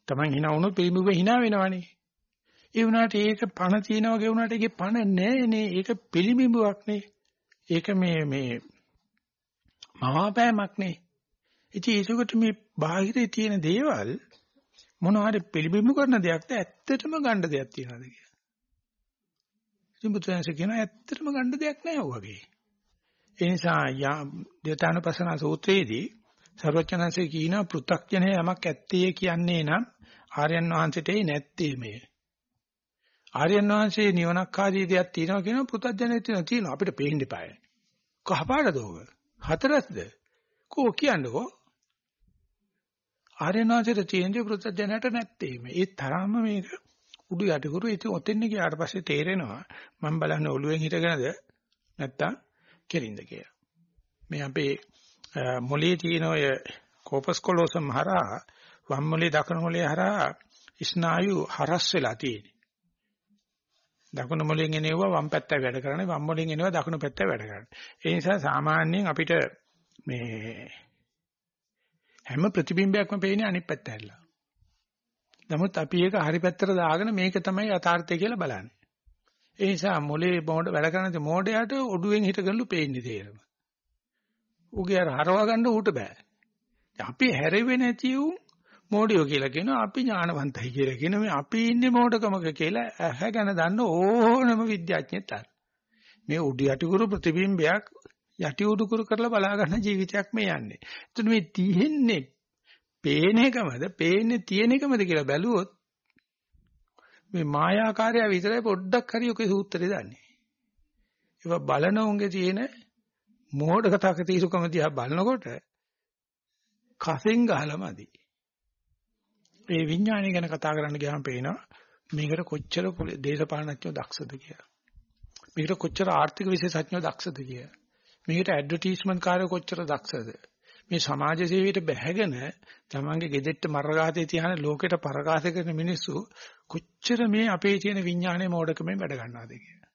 Taman hina වුණොත් පිළිමිබුව hina වෙනවනේ. ඒ වුණාට ඒක පණ තියනවා වගේ වුණාට ඒකේ පණ නැහැ නේ. ඒක පිළිඹුවක් නේ. ඒක මේ මේ මවාපෑමක් නේ. ඉතින් ඒකට මේ බාහිරේ තියෙන දේවල් මොනවා හරි පිළිඹු කරන දෙයක්ද ඇත්තටම ගන්න දෙයක් තියනවාද කියලා. ඉතින් බුදුන්සේ කියන ඇත්තටම ගන්න දෙයක් නැහැ වගේ. ඒ නිසා දේතානුපසන සූත්‍රයේදී සර්වචනන්සේ කියන පෘථග්ජනය යමක් ඇත්තේ කියන්නේ නම් ආර්යයන් වහන්සේට නැත්තේ මේ. ආර්යයන් වහන්සේ නිවනක් ආදී දෙයක් තියෙනවා කියනවා පුතත්ජනෙත් තියෙනවා තියෙනවා අපිට පේන්න එපාය. කහපාටද ඕක? හතරස්ද? කෝ කියන්නකෝ? ආර්යයන් වහන්සේට තියෙන්නේ පුතත්ජනට නැත්තේ මේ. ඒ තරම්ම මේක උඩු යටිකුරු ඉතින් ඔතෙන් ගියාට පස්සේ තේරෙනවා මම බලන්නේ ඔළුවෙන් හිටගෙනද නැත්තම් කෙලින්ද කියලා. මේ අපේ මොලේ තියෙන ඔය කෝපස් කොලෝසම් හරහා වම් මොලේ දකුණු මොලේ හරහා ස්නායු හරස් වෙලා තියෙන්නේ. දකුණු මොලෙන් එනවා වම් පැත්තයි වැඩ කරන්නේ වම් මොලෙන් එනවා දකුණු පැත්තයි වැඩ කරන්නේ. ඒ නිසා සාමාන්‍යයෙන් අපිට මේ හැම ප්‍රතිබිම්බයක්ම පේන්නේ අනිත් පැත්ත හැරිලා. නමුත් අපි ඒක හරි පැත්තට දාගෙන මේක තමයි යථාර්ථය කියලා බලන්නේ. ඒ නිසා මොලේ මොඩ වැඩ කරන මොඩයට ඔඩුවෙන් හිටගලු පේන්නේ තේරෙම. උගේ අර හරවා ගන්න ඌට බෑ. අපි හැරෙවෙ නැති උන් මෝඩියෝ කියලා කියනවා අපි ඥානවන්තයි කියලා කියන මේ අපි ඉන්නේ මෝඩකමක කියලා ඇහැ ගැන දන්න ඕනම විද්‍යාඥයෙක් තර. මේ උඩ යටිකුරු ප්‍රතිබිම්බයක් යටි උඩුකුරු කරලා බලා ගන්න ජීවිතයක් මේ යන්නේ. එතකොට මේ තියෙන්නේ පේන එකමද පේන්නේ තියෙන එකමද කියලා බැලුවොත් මේ මායාකාරය විතරයි පොඩ්ඩක් හරි ඔකේ සූත්‍රය දන්නේ. ඒවා බලන උන්ගේ තියෙන මෝඩකතක තීසුකම දිහා බලනකොට කසින් ගහලමදි. ඒ විඥානය ගැන කතා කරන්න ගියාම පේනවා මේකට කොච්චර දේශපාලනඥයෝ දක්ෂද කියලා. මේකට කොච්චර ආර්ථික විශේෂඥයෝ දක්ෂද කියලා. මේකට ඇඩ්වර්ටයිස්මන්ට් කාර්යෝ කොච්චර දක්ෂද. මේ සමාජ සේවයට බැහැගෙන තමන්ගේ ගෙදෙට්ට මරගාතේ තියන ලෝකෙට පරකාස කරන මිනිස්සු කොච්චර මේ අපේ තියෙන විඥානයේ මෝඩකමෙන් වැඩ ගන්නවද කියලා.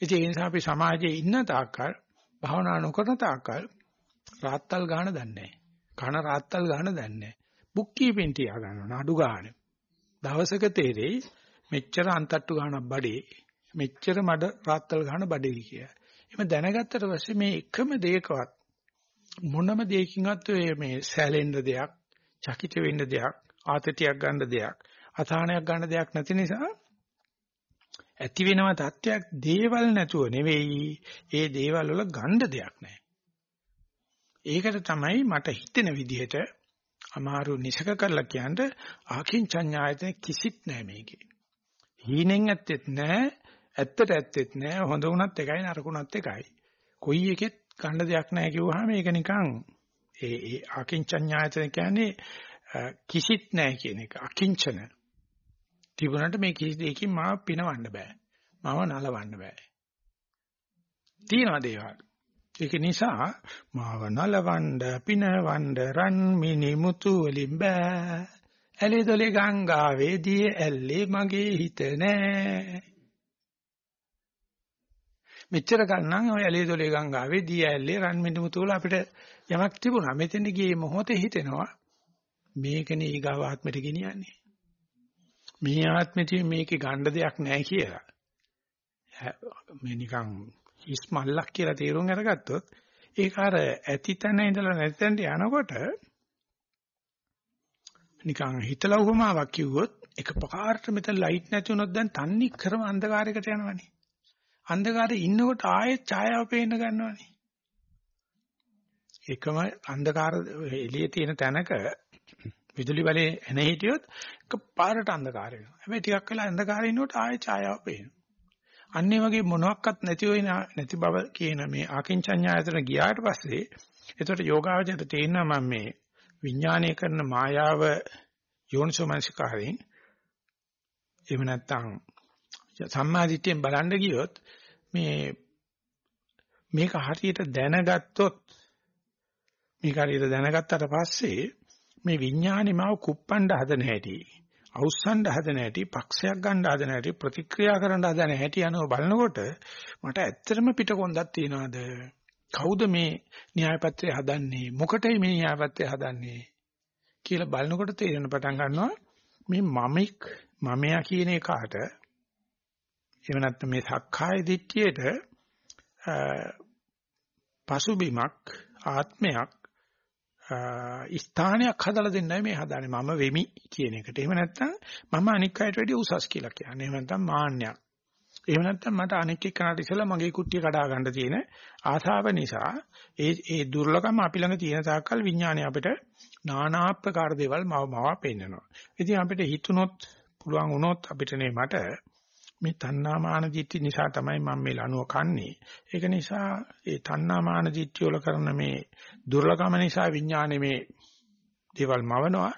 ඉතින් ඒ නිසා අපි සමාජයේ ඉන්න තාක්කල් භාවනා නොකරන තාක්කල් රාත්තල් ගන්න දන්නේ කන රාත්තල් ගන්න දන්නේ බුක් කීපින් තියා ගන්නවා නඩු ගන්න. දවසක තේරෙයි මෙච්චර අන්තට්ටු ගන්නක් බඩේ මෙච්චර මඩ රාත්තල් ගන්න බඩේ කියලා. එimhe දැනගත්තට පස්සේ මේ එකම දෙයකවත් මොනම දෙයකින්වත් මේ සැලෙන්න දෙයක්, චකිත වෙන්න දෙයක්, ආතතියක් ගන්න දෙයක්, අසහනයක් ගන්න දෙයක් නැති නිසා ඇති වෙනව තත්ත්වයක් දේවල් නැතුව නෙවෙයි ඒ දේවල් වල ගන්න දෙයක් නැහැ. ඒකට තමයි මට හිතෙන විදිහට අමාරු නිසක කරලා කියන්න ආකින්චඤ්ඤායතන කිසිත් නැහැ මේකේ. හීනෙන් ඇත්තෙත් නැහැ ඇත්තට ඇත්තෙත් නැහැ හොඳ වුණත් එකයි නරකුණත් එකයි. කොයි එකෙත් ගන්න දෙයක් නැහැ කිව්වහම ඒක නිකන් ඒ ඒ අකින්චඤ්ඤායතන කියන්නේ කිසිත් නැහැ කියන එක අකිංචන. තිබුණාට මේ කිසි දෙයකින් මාව පිනවන්න බෑ. මාව නලවන්න බෑ. තියනවා දේවල්. ඒක නිසා මාව නලවන්න පිනවන්න රන් මිනි මුතු වලින් බෑ. ඇලේ දොලේ ගංගාවේ දී ඇල්ලේ මගේ හිත නෑ. මෙච්චර ගන්නම් ඔය ඇලේ දොලේ ගංගාවේ දී ඇල්ලේ රන් මිනි මුතු වල අපිට යමක් තිබුණා. මෙතෙන්ද ගියේ මොහොතේ හිතෙනවා මේකනේ ඊගාව ආත්මෙට ගෙනියන්නේ. මේ ආත්මෙදී මේකේ ගන්න දෙයක් නැහැ කියලා. මේ නිකන් හිස් මල්ලක් කියලා තේරුම් අරගත්තොත් ඒක අර ඇති තැන ඉඳලා නැති තැනට යනකොට නිකන් හිතලා උපමාවක් කිව්වොත් එකපාරට මෙතන ලයිට් නැති වුණොත් දැන් තන්නේ කරම අන්ධකාරයකට යනවනේ. අන්ධකාරේ ඉන්නකොට ආයෙත් ඡායාව පේන්න ගන්නවනේ. එකම අන්ධකාර එළියේ තියෙන තැනක විදුලි බලේ එන හිටියොත් එකපාරට අන්ධකාර වෙනවා. හැබැයි ටිකක් වෙලා අන්ධකාරේ ඉන්නකොට ආයෙ ඡායාව පේනවා. අන්න ඒ වගේ මොනවත් නැති වෙන නැති බව කියන මේ ආකින්චඤ්ඤායතන ගියාට පස්සේ එතකොට යෝගාවචරයට තේරෙනවා මම මේ විඥානය කරන මායාව යෝනිසෝමනසිකාරයෙන් එහෙම නැත්නම් සම්මාදිට්ඨියෙන් බලන්න ගියොත් මේ මේක හරියට දැනගත්තොත් මේක හරියට දැනගත්තට පස්සේ මේ විඥානේ මාව කුප්පණ්ඩ හදන හැටි අවුස්සන්න හදන හැටි පක්ෂයක් ගන්න හදන හැටි ප්‍රතික්‍රියා කරන්න හදන හැටි යනව බලනකොට මට ඇත්තටම පිටකොන්දක් තියනවාද? කවුද මේ න්‍යායපත්‍රය හදන්නේ? මොකටයි මේ න්‍යායපත්‍රය හදන්නේ? කියලා බලනකොට තේරෙන පටන් ගන්නවා මේ මමික් මමයා කියන එකාට එහෙම නැත්නම් මේ සක්කාය දිට්ඨියට පසුබිමක් ආත්මයක් ස්ථානයක් හදලා දෙන්නයි මේ හදාන්නේ මම වෙමි කියන එකට. එහෙම නැත්නම් මම අනික් අයට වැඩිය උසස් කියලා කියන්නේ. එහෙම නැත්නම් මාන්නයක්. එහෙම නැත්නම් මට අනික් එක්කනට ඉස්සලා මගේ කුට්ටිය කඩා ගන්න තියෙන ආසාව නිසා ඒ ඒ දුර්ලභම අපි ළඟ තියෙන තාක්කල් විඥානය අපිට নানা ආකාර දේවල් මව මව පෙන්නනවා. ඉතින් අපිට හිතුනොත් පුළුවන් වුණොත් අපිට නේ මට මේ තණ්හාමාන දිට්ඨි නිසා තමයි මම මේ ලනුව කන්නේ. ඒක නිසා ඒ තණ්හාමාන දිට්ඨිය වල කරන මේ දුර්ලභම නිසා විඥානේ මේ දේවල් මවනවා.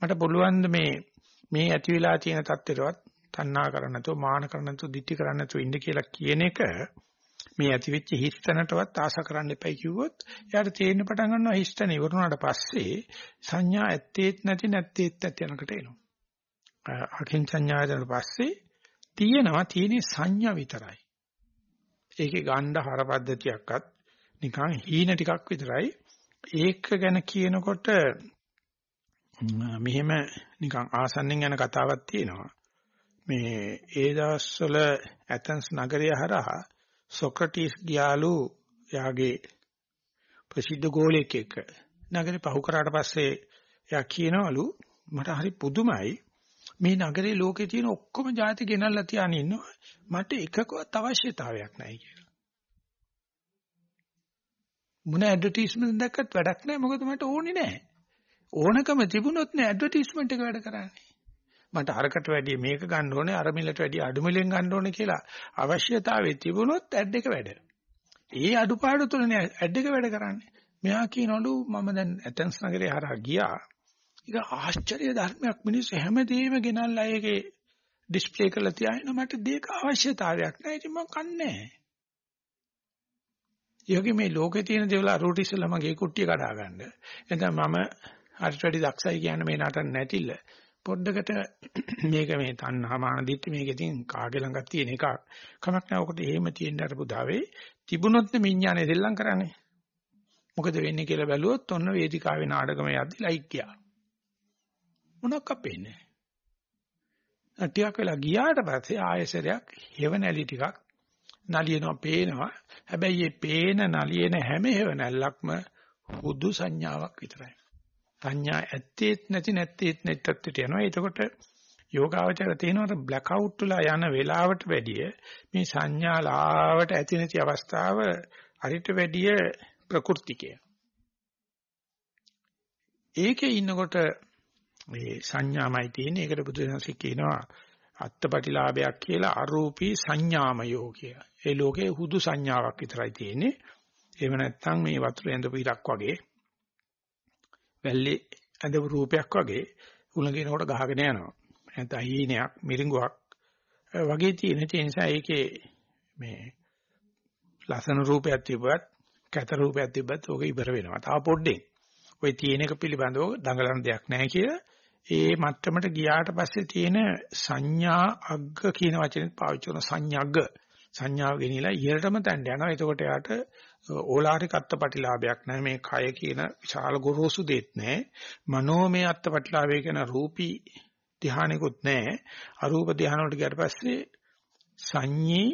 මට පුළුවන් මේ මේ ඇති වෙලා තියෙන தත්ත්වයටවත් තණ්හා කරන්න නැතුව මාන කරන්න නැතුව දිට්ඨි කරන්න නැතුව ඉන්න කියලා කියන එක මේ ඇති වෙච්ච හිස්තැනටවත් ආශා කරන්න එපයි කිව්වොත් එයාට තේරෙන්න පටන් ගන්නවා හිස්තැන ඉවරුණාට පස්සේ සංඥා ඇත්තේත් නැති නැත්තේත් නැති යනකට එනවා. අකින් සංඥායතනට පස්සේ තියෙනවා තියෙන්නේ සංඥා විතරයි. ඒකේ ගණ්ඩ හර පද්ධතියක්වත් නිකන් හීන ටිකක් විතරයි. ඒක ගැන කියනකොට මෙහෙම නිකන් ආසන්නෙන් යන කතාවක් තියෙනවා. මේ ඒ දවස්වල ඇතන්ස් නගරය හරහා සොක්‍රටිස් ගියාලු යාගේ ප්‍රසිද්ධ ගෝලයෙක් එක්ක නගරේ පහු කරාට පස්සේ එයා කියනවලු මට හරි පුදුමයි මේ නගරේ ලෝකේ තියෙන ඔක්කොම ಜಾති ගෙනල්ලා තියාගෙන ඉන්නවා. මට එකකවත් අවශ්‍යතාවයක් නැහැ කියලා. මොන ඇඩ්වර්ටයිස්මන්ට් දැක්කත් වැඩක් නැහැ. මොකද මට ඕනේ නැහැ. ඕනකම තිබුණොත් නේ ඇඩ්වර්ටයිස්මන්ට් එක වැඩ කරන්නේ. මට අරකට වැඩිය මේක ගන්න ඕනේ අර මිලට වැඩිය අඩු මිලෙන් ගන්න ඕනේ කියලා අවශ්‍යතාවය තිබුණොත් ඇඩ් එක වැඩ. ඒ අඩුපාඩු තුලනේ ඇඩ් එක වැඩ කරන්නේ. මෙයා කියනවලු මම දැන් ඇතන්ස් නගරේ හරහා ගියා. ඒක ආශ්චර්ය ධර්මයක් මිනිස්සු හැමදේම ගෙනල්ලා ඒකේ ඩිස්ප්ලේ කරලා තියාගෙන මට දෙයක අවශ්‍යතාවයක් නැහැ ඉතින් මම කන්නේ යෝගි මේ ලෝකේ තියෙන දේවල් අරූට ඉස්සලා මගේ කුට්ටිය කඩා ගන්න. එතන මම හරිට වැඩි දක්ෂයි කියන්නේ මේ නටන්න නැතිල. පොඩ්ඩකට මේක මේ තණ්හා මාන දිට්ඨි මේක ඉතින් කාගේ ළඟක් තියෙන එකක්. කමක් නැහැ. ඔකට එහෙම තියෙන අර බුදාවේ තිබුණොත් නේ විඥානේ දෙල්ලම් කරන්නේ. මොකද වෙන්නේ කියලා බැලුවොත් ඔන්න වේදිකාවේ නාටකම යද්දි ලයික් ගියා. මොනක් අපේන්නේ. ටිකක් වෙලා ගියාට පස්සේ ආයෙසරයක් හෙවණැලි ටිකක් නලියනවා පේනවා. හැබැයි මේ පේන නලියන හැම හෙවණැල්ලක්ම හුදු සංඥාවක් විතරයි. සංඥා ඇත්තේත් නැති නැත්තේත් නැත්තත් යනවා. එතකොට යෝගාවචර තේනවට බ්ලැක් අවුට් වෙලා යන වෙලාවට වැඩිය මේ සංඥා ලාවට ඇති නැති අවස්ථාව අරිට වැඩිය ප්‍රකෘතිකය. ඒකේ ඉන්නකොට මේ සංඥාමයි තියෙන්නේ. ඒකට බුදුසසුන කියනවා අත්පටිලාභයක් කියලා අරූපී සංඥාමයෝ කියලා. ඒ ලෝකේ හුදු සංඥාවක් විතරයි තියෙන්නේ. එහෙම නැත්නම් මේ වතුර ඇඳපු ඉරක් වගේ වැල්ලේ ඇඳපු රූපයක් වගේ උලඟිනකොට ගහගෙන යනවා. නැත්නම් හීනයක් මිරිඟුවක් වගේ තියෙන ඒ නිසා ඒකේ මේ ලස්සන රූපයක් තිබුවත් කැත රූපයක් තිබ්බත් ඕක ඉවර වෙනවා. තව පොඩ්ඩෙන්. ওই තියෙන එක පිළිබඳව දඟලන දෙයක් නැහැ කියලා ඒ මට්ටමට ගියාට පස්සේ තියෙන සංඥා අග්ග කියන වචනේ පාවිච්චි කරන සංඥග්ග සංඥාව ගෙනිලා ඉහළටම තැන්න යනවා. එතකොට යාට ඕලාරික අත්පටිලාභයක් නැහැ. මේ කය කියන විශාල ගොරෝසු දෙයක් නැහැ. මනෝමය අත්පටිලාභය කියන රූපී ධානයකුත් නැහැ. අරූප ධාන වලට ගියාට පස්සේ සංඤී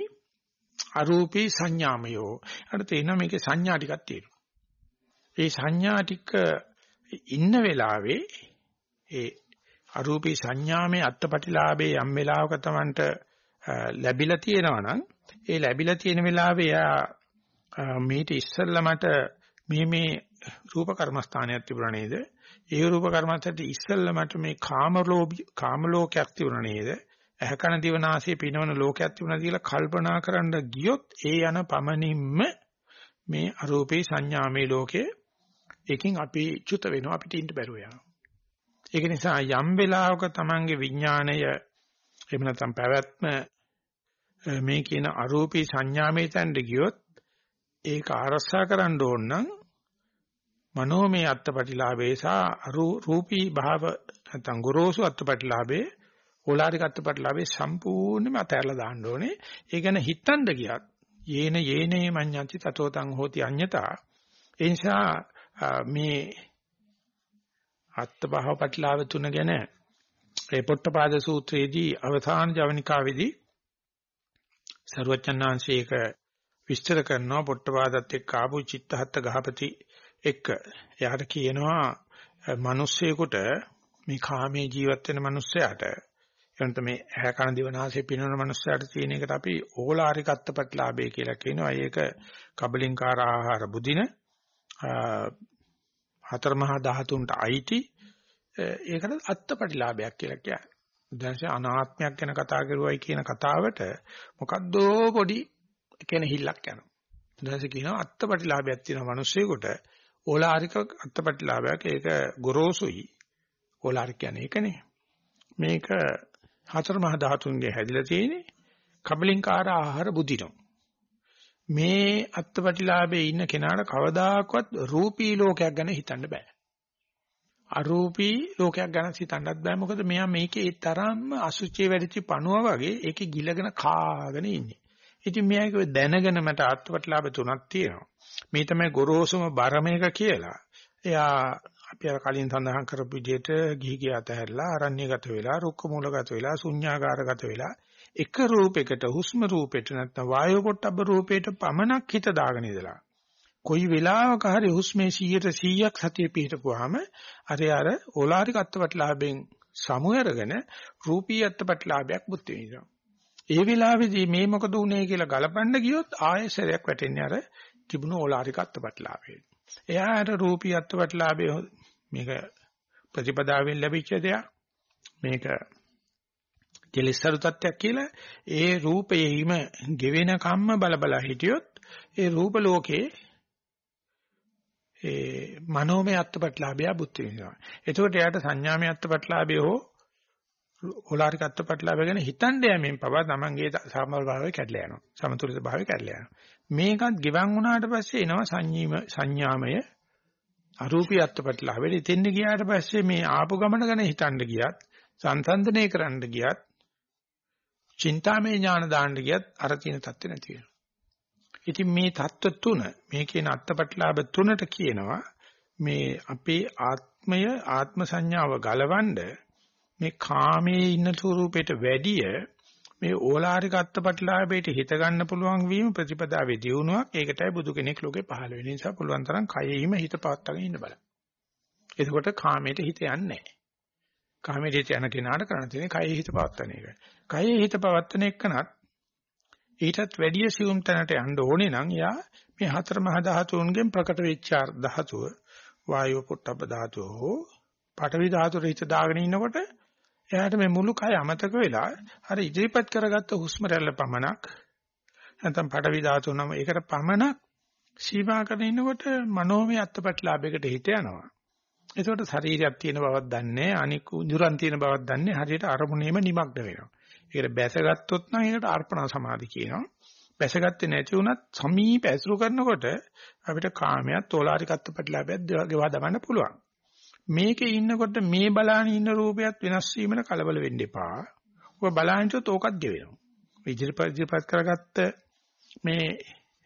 අරූපී සංඥාමයෝ. අර තේිනවා මේකේ සංඥා ටිකක් තියෙනවා. ඒ සංඥා ටික ඉන්න වෙලාවේ ඒ අරූපී සංඥාමේ අත්පටිලාභේ යම් වෙලාවක Tamanට ලැබිලා තියෙනවා නම් ඒ ලැබිලා තියෙන වෙලාවේ යා මේට ඉස්සෙල්ලා මට මේ මේ රූප කර්මස්ථානයක් තිබුණා නේද? ඒ රූප කර්මස්ථානයේ ඉස්සෙල්ලා මට මේ කාමලෝභ කාමලෝකයක් තිබුණා නේද? ඇහැකන දිවනාසය පිනවන ලෝකයක් තිබුණා කියලා කල්පනා කරන්න ගියොත් ඒ යන පමණින්ම මේ අරූපේ සංඥාමේ ලෝකේ එකකින් අපි චුත වෙනවා අපිට ඉන්න බැරුව යනවා. ඒක නිසා යම් වෙලාවක Tamange විඥාණය එහෙම නැත්නම් පැවැත්ම මේ කියන අරූපී සංඥාමේ තැන්න ගියොත් ඒක ආරස්සා කරන්න ඕන නම් මනෝමය අත්පටිලාභේ සහ රූපී භාව නැත්නම් ගොරෝසු අත්පටිලාභේ ඕලාරික අත්පටිලාභේ සම්පූර්ණයෙන්ම අතහැරලා දාන්න ඕනේ. ඒ ගැන හිතන්න ගියත් යේන යේනේ මඤ්ඤන්ති තතෝ තං හෝති අඤ්ඤතා. ඒ නිසා මේ අත්බහව පටලාව තුන ගැන ඒ පොට්ටපාද සූත්‍රයේදී අවසාන ජවනිකාවේදී ਸਰවචන්නාංශයක විස්තර කරනවා පොට්ටපාදත් එක්ක ආපු චිත්තහත් ගහපති එක්ක එයාට කියනවා මිනිස්සෙකුට මේ කාමයේ ජීවත් වෙන මිනිස්සයාට එනත මේ ඇහැ කන දිවනාසය පිනවන මිනිස්සයාට තියෙන එකට අපි ඕලාරික අත්පත්ලාභය කියලා කියනවා. ඒක කබලින්කාර ආහාර බුදින හතර මහා ධාතුන්ට අයිති ඒකට අත්පටිලාභයක් කියලා කියන්නේ. දැන්සේ අනාත්මයක් ගැන කතා කරුවයි කියන කතාවට මොකද්ද පොඩි කෙනහිල්ලක් යනවා. දැන්සේ කියනවා අත්පටිලාභයක් තියෙන මිනිස්සෙකුට ඕලාරික අත්පටිලාභයක් ඒක ගොරෝසුයි. ඕලාරික කියන්නේ ඒකනේ. මේක හතර මහා ධාතුන්ගේ හැදිලා තියෙන්නේ කබලින්කාර ආහාර බුදිනෝ. මේ අත්පටිලාභයේ ඉන්න කෙනාට කවදාකවත් රූපී ලෝකයක් ගැන හිතන්න බෑ. අරූපී ලෝකයක් ගැන හිතන්නත් බෑ මොකද මෙයා මේකේ ඒ තරම්ම අසුචි වැඩිචි පණුව වගේ ඒකේ ගිලගෙන කාගෙන ඉන්නේ. ඉතින් මෙයාක දැනගෙන මට අත්පටිලාභ තුනක් තියෙනවා. මේ තමයි ගොරෝසුම බරමේක කියලා. එයා අපි අර කලින් සඳහන් කරපු විදිහට ගිහි ගිය අතහැරලා අරණ්‍යගත වෙලා රුක්ක මූලගත වෙලා ශුන්‍යාකාරගත වෙලා එක රූපයකට හුස්ම රූපෙට නැත්නම් වායෝ පොට්ටබ්බ රූපයට පමණක් හිත දාගෙන ඉඳලා කොයි වෙලාවක හරි හුස්මේ 100ට 100ක් සතිය පිහිටපුවාම අර අර ඕලාරික අත්පත්ලාභෙන් සමු අරගෙන රූපී අත්පත්ලාභයක් බුද්ධ වෙනවා. ඒ වෙලාවේදී මේ මොකද උනේ කියලා ගලපන්න ගියොත් ආයෙසරයක් වැටෙන්නේ අර තිබුණු ඕලාරික අත්පත්ලාභයට. එයාට රූපී අත්පත්ලාභය මේක ප්‍රතිපදාවෙන් ලැබිච්ච දෙයක්. මේක කෙලෙසරු තත්ත්වයක් කියලා ඒ රූපයෙහිම ගෙවෙන කම්ම බල බල හිටියොත් ඒ රූප ලෝකේ ඒ මනෝමය අත්පත්ලාභය බුද්ධ වෙනවා. එතකොට එයාට සංඥාමය අත්පත්ලාභය හෝ ඕලාරික අත්පත්ලාභය ගැන හිතන්න යමින් පවා තමන්ගේ සමබර භාවය කැඩලා යනවා. සමතුලිත භාවය කැඩලා යනවා. මේකත් ගිවන් වුණාට පස්සේ එනවා සංජීව සංඥාමය අරූපී අත්පත්ලාභෙට ඉතින් ගියාට පස්සේ මේ ආපු ගමන ගැන හිතන්න ගියත් සංසන්දනය කරන්න ගියත් චින්තාමය ඥාන දාන්න ගියත් අර තියෙන தත්ත්ව නැති වෙනවා. ඉතින් මේ தත්ත්ව තුන මේ කියන අත්පත්ලාභ තුනට කියනවා මේ අපේ ආත්මය ආත්ම සංඥාව ගලවන්න මේ කාමයේ ඉන්න ස්වරූපයට වැඩිය මේ ඕලාරික අත්පත්ලාභයට හිත ගන්න පුළුවන් වීම ප්‍රතිපදාවේ දියුණුවක් ඒකටයි බුදු කෙනෙක් ලෝකේ පහළ වෙන නිසා පුළුවන් තරම් කයෙහිම හිත පවත්වාගෙන ඉන්න බලන්න. එතකොට කාමයට හිත යන්නේ නැහැ. කාමයට හිත යන කෙනාට කරන්න තියෙන්නේ කයෙහි හිත පවත්වන එක. කයෙහි හිත පවත්වන එකනත් ඊටත් වැඩිය සියුම් තැනට යන්න ඕනේ නම් යා මේ හතර මහ ධාතුන්ගෙන් ප්‍රකට වෙච්ච ධාතුව වායුව පොට්ටබ්බ ධාතුව හෝ පඨවි ධාතුවේ හිත දාගෙන ඉන්නකොට එයාට මේ මුළු කය අමතක වෙලා අර ඉදිරිපත් කරගත්ත හුස්ම රැල්ල පමණක් නැත්නම් පඩවි ධාතු නම ඒකට පමණක් සීමා කරගෙන ඉන්නකොට මනෝමය අත්පත්ලාභයකට හිත යනවා. ඒකට ශරීරයක් තියෙන බවක් දන්නේ අනික උඳුරන් තියෙන බවක් දන්නේ හරියට අරමුණේම නිමග්න වෙනවා. ඒකට බැසගත්තොත් නම් ඒකට අර්පණ සමාධි කියනවා. බැසගත්තේ නැති වුණත් සමීප ඇසුරු කරනකොට අපිට කාමයක් තෝලාරික අත්පත්ලාභයක් ගෙවා දමන්න පුළුවන්. මේකේ ඉන්නකොට මේ බලාන ඉන්න රූපයත් වෙනස් වීමන කලබල වෙන්න එපා. ඔය බලාහින්චොත් ඕකත් ගෙවෙනවා. ඉදිරිපත් ඉදිරිපත් කරගත්ත මේ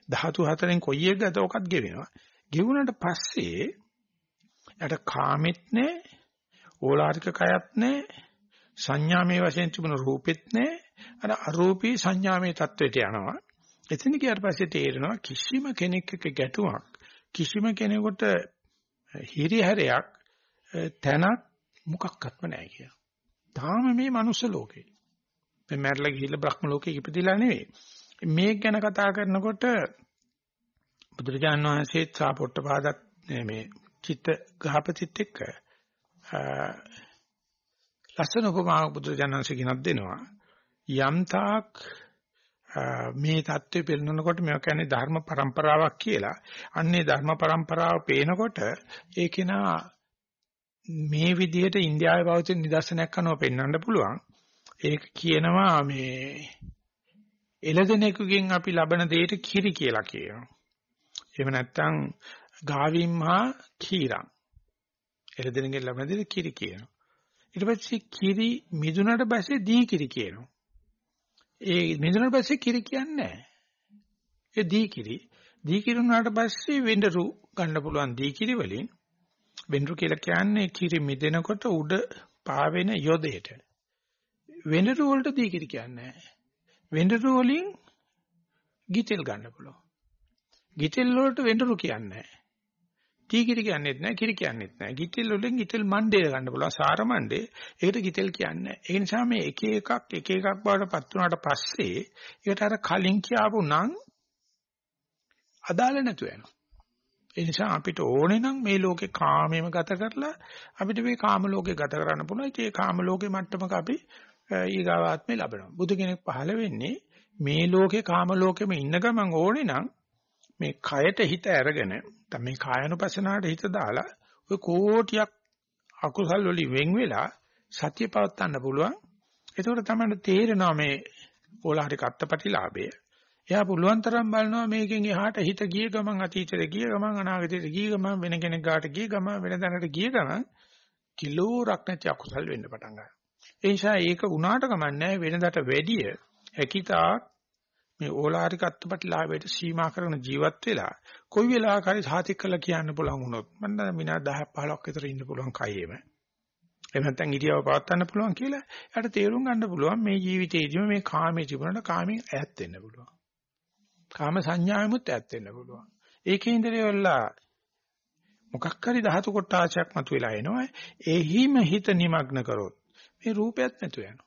ධාතු හතරෙන් කොයි එකද ඕකත් ගෙවෙනවා. ගෙවුනට පස්සේ යට කාමෙත් නැහැ. ඕලාරික කයත් නැහැ. සංඥාමේ වශයෙන් තිබුණ රූපෙත් නැහැ. අර අරූපී සංඥාමේ தത്വෙට යනවා. එතන ගියාට පස්සේ තේරෙනවා කිසිම කෙනෙක් එක්ක ගැටුමක් කිසිම කෙනෙකුට හිරිහැරයක් තැනක් මොකක්වත්ම නැහැ කියලා. තාම මේ මනුස්ස ලෝකේ. මේ මැරලා ගිහිල්ලා බ්‍රහ්ම ලෝකේ ඉපදිලා නෙවෙයි. මේක ගැන කතා කරනකොට බුදුරජාන් වහන්සේත් සාපොට්ටපාදත් මේ චිත්ත ගහපතිත් එක්ක ලස්සන උපමාවක් බුදුරජාණන්සේ කියනක් දෙනවා යම් තාක් මේ தත්ත්වය පෙළනකොට මේවා කියන්නේ ධර්ම પરම්පරාවක් කියලා. අන්නේ ධර්ම પરම්පරාව පේනකොට ඒක නා මේ විදිහට ඉන්දියාවේ පවතින නිදර්ශනයක් අනුව පෙන්වන්න පුළුවන්. ඒක කියනවා මේ එළදෙනෙකුගෙන් අපි ලබන දෙයට කිරි කියලා කියනවා. එහෙම නැත්නම් ගාවිම් හා කීරම්. එළදෙනෙකුගෙන් ලබන දෙයට කිරි කියනවා. ඊට පස්සේ කිරි මිදුනට පස්සේ දී කිරි කියනවා. ඒ මිදුනට පස්සේ කිරි කියන්නේ නැහැ. ඒ දී කිරි. දී කිරි උනාට පස්සේ වෙඬරු ගන්න පුළුවන් දී කිරි වලින් වෙඬරු කියලා කියන්නේ කිරි මිදෙනකොට උඩ පාවෙන යොදේට. වෙඬරු වලට දීකිරි කියන්නේ නැහැ. වෙඬරු වලින් ගිතෙල් ගන්න පුළුවන්. ගිතෙල් වලට වෙඬරු කියන්නේ නැහැ. තීකිරි කියන්නේත් නැහැ, කිරි කියන්නේත් නැහැ. ගිතෙල් වලින් ගිතෙල් මණ්ඩේ ගන්න පුළුවන්. සාර මණ්ඩේ. ඒකට ගිතෙල් කියන්නේ නැහැ. ඒ නිසා මේ එක එකක් එක එකක් බවට පත් වුණාට පස්සේ ඒකට අර කලින් කියාපු නම් අදාළ නැතු වෙනවා. ඒ නිසා අපිට ඕනේ නම් මේ ලෝකේ කාමයෙන්ම ගත කරලා අපිට මේ කාම ලෝකේ ගත කරන්න පුළුවන්. ඒ කාම ලෝකේ මට්ටමක අපි ඊගාවාත්මේ ලබනවා. බුදු කෙනෙක් පහළ වෙන්නේ මේ ලෝකේ කාම ලෝකෙම ඉන්න ගමන් ඕනේ නම් මේ කයට හිත අරගෙන මේ කායනුපසනාවට හිත දාලා ඔය කෝටියක් අකුසල් වලින් වෙන් වෙලා සතිය පවත්වන්න පුළුවන්. ඒකෝට තමයි තේරෙනවා මේ ඕලාරික අත්පටිලාභය. එයා පුළුවන් තරම් බලනවා මේකෙන් එහාට හිත ගිය ගමන් අතීතයට ගිය ගමන් අනාගතයට ගිය ගමන් වෙන කෙනෙක් ගාට ගිය ගමන් වෙන තැනකට ගිය ගමන් කිලෝරක් නැති අකුසල් වෙන්න පටන් ගන්නවා. ඒ නිසා ඒක උනාට කමන්නේ වෙනදට වැඩිය හැකිතා මේ ඕලාරික අත්පත්ලාභයට සීමා කරන ජීවත් වෙලා කොයි වෙලාවක හරි සාතික් කළා කියන්න පුළුවන් වුණොත් මම විනාඩි 10ක් 15ක් විතර ඉන්න පුළුවන් කයෙම. එහෙම නැත්නම් ඉරියව පවත්වන්න පුළුවන් කියලා එයාට තේරුම් ගන්න පුළුවන් මේ ජීවිතේදීම මේ කාමයේ තිබුණාට කාමෙන් ඈත් වෙන්න පුළුවන්. කාම සංඥාවෙමුත් ඈත් වෙන්න පුළුවන්. ඒකේ ඉඳලා මොකක් හරි ධාතු කොටාශයක් මතුවලා එනවා. එහිම හිත নিমগ্ন කරොත් මේ රූපයත් නැතු වෙනවා.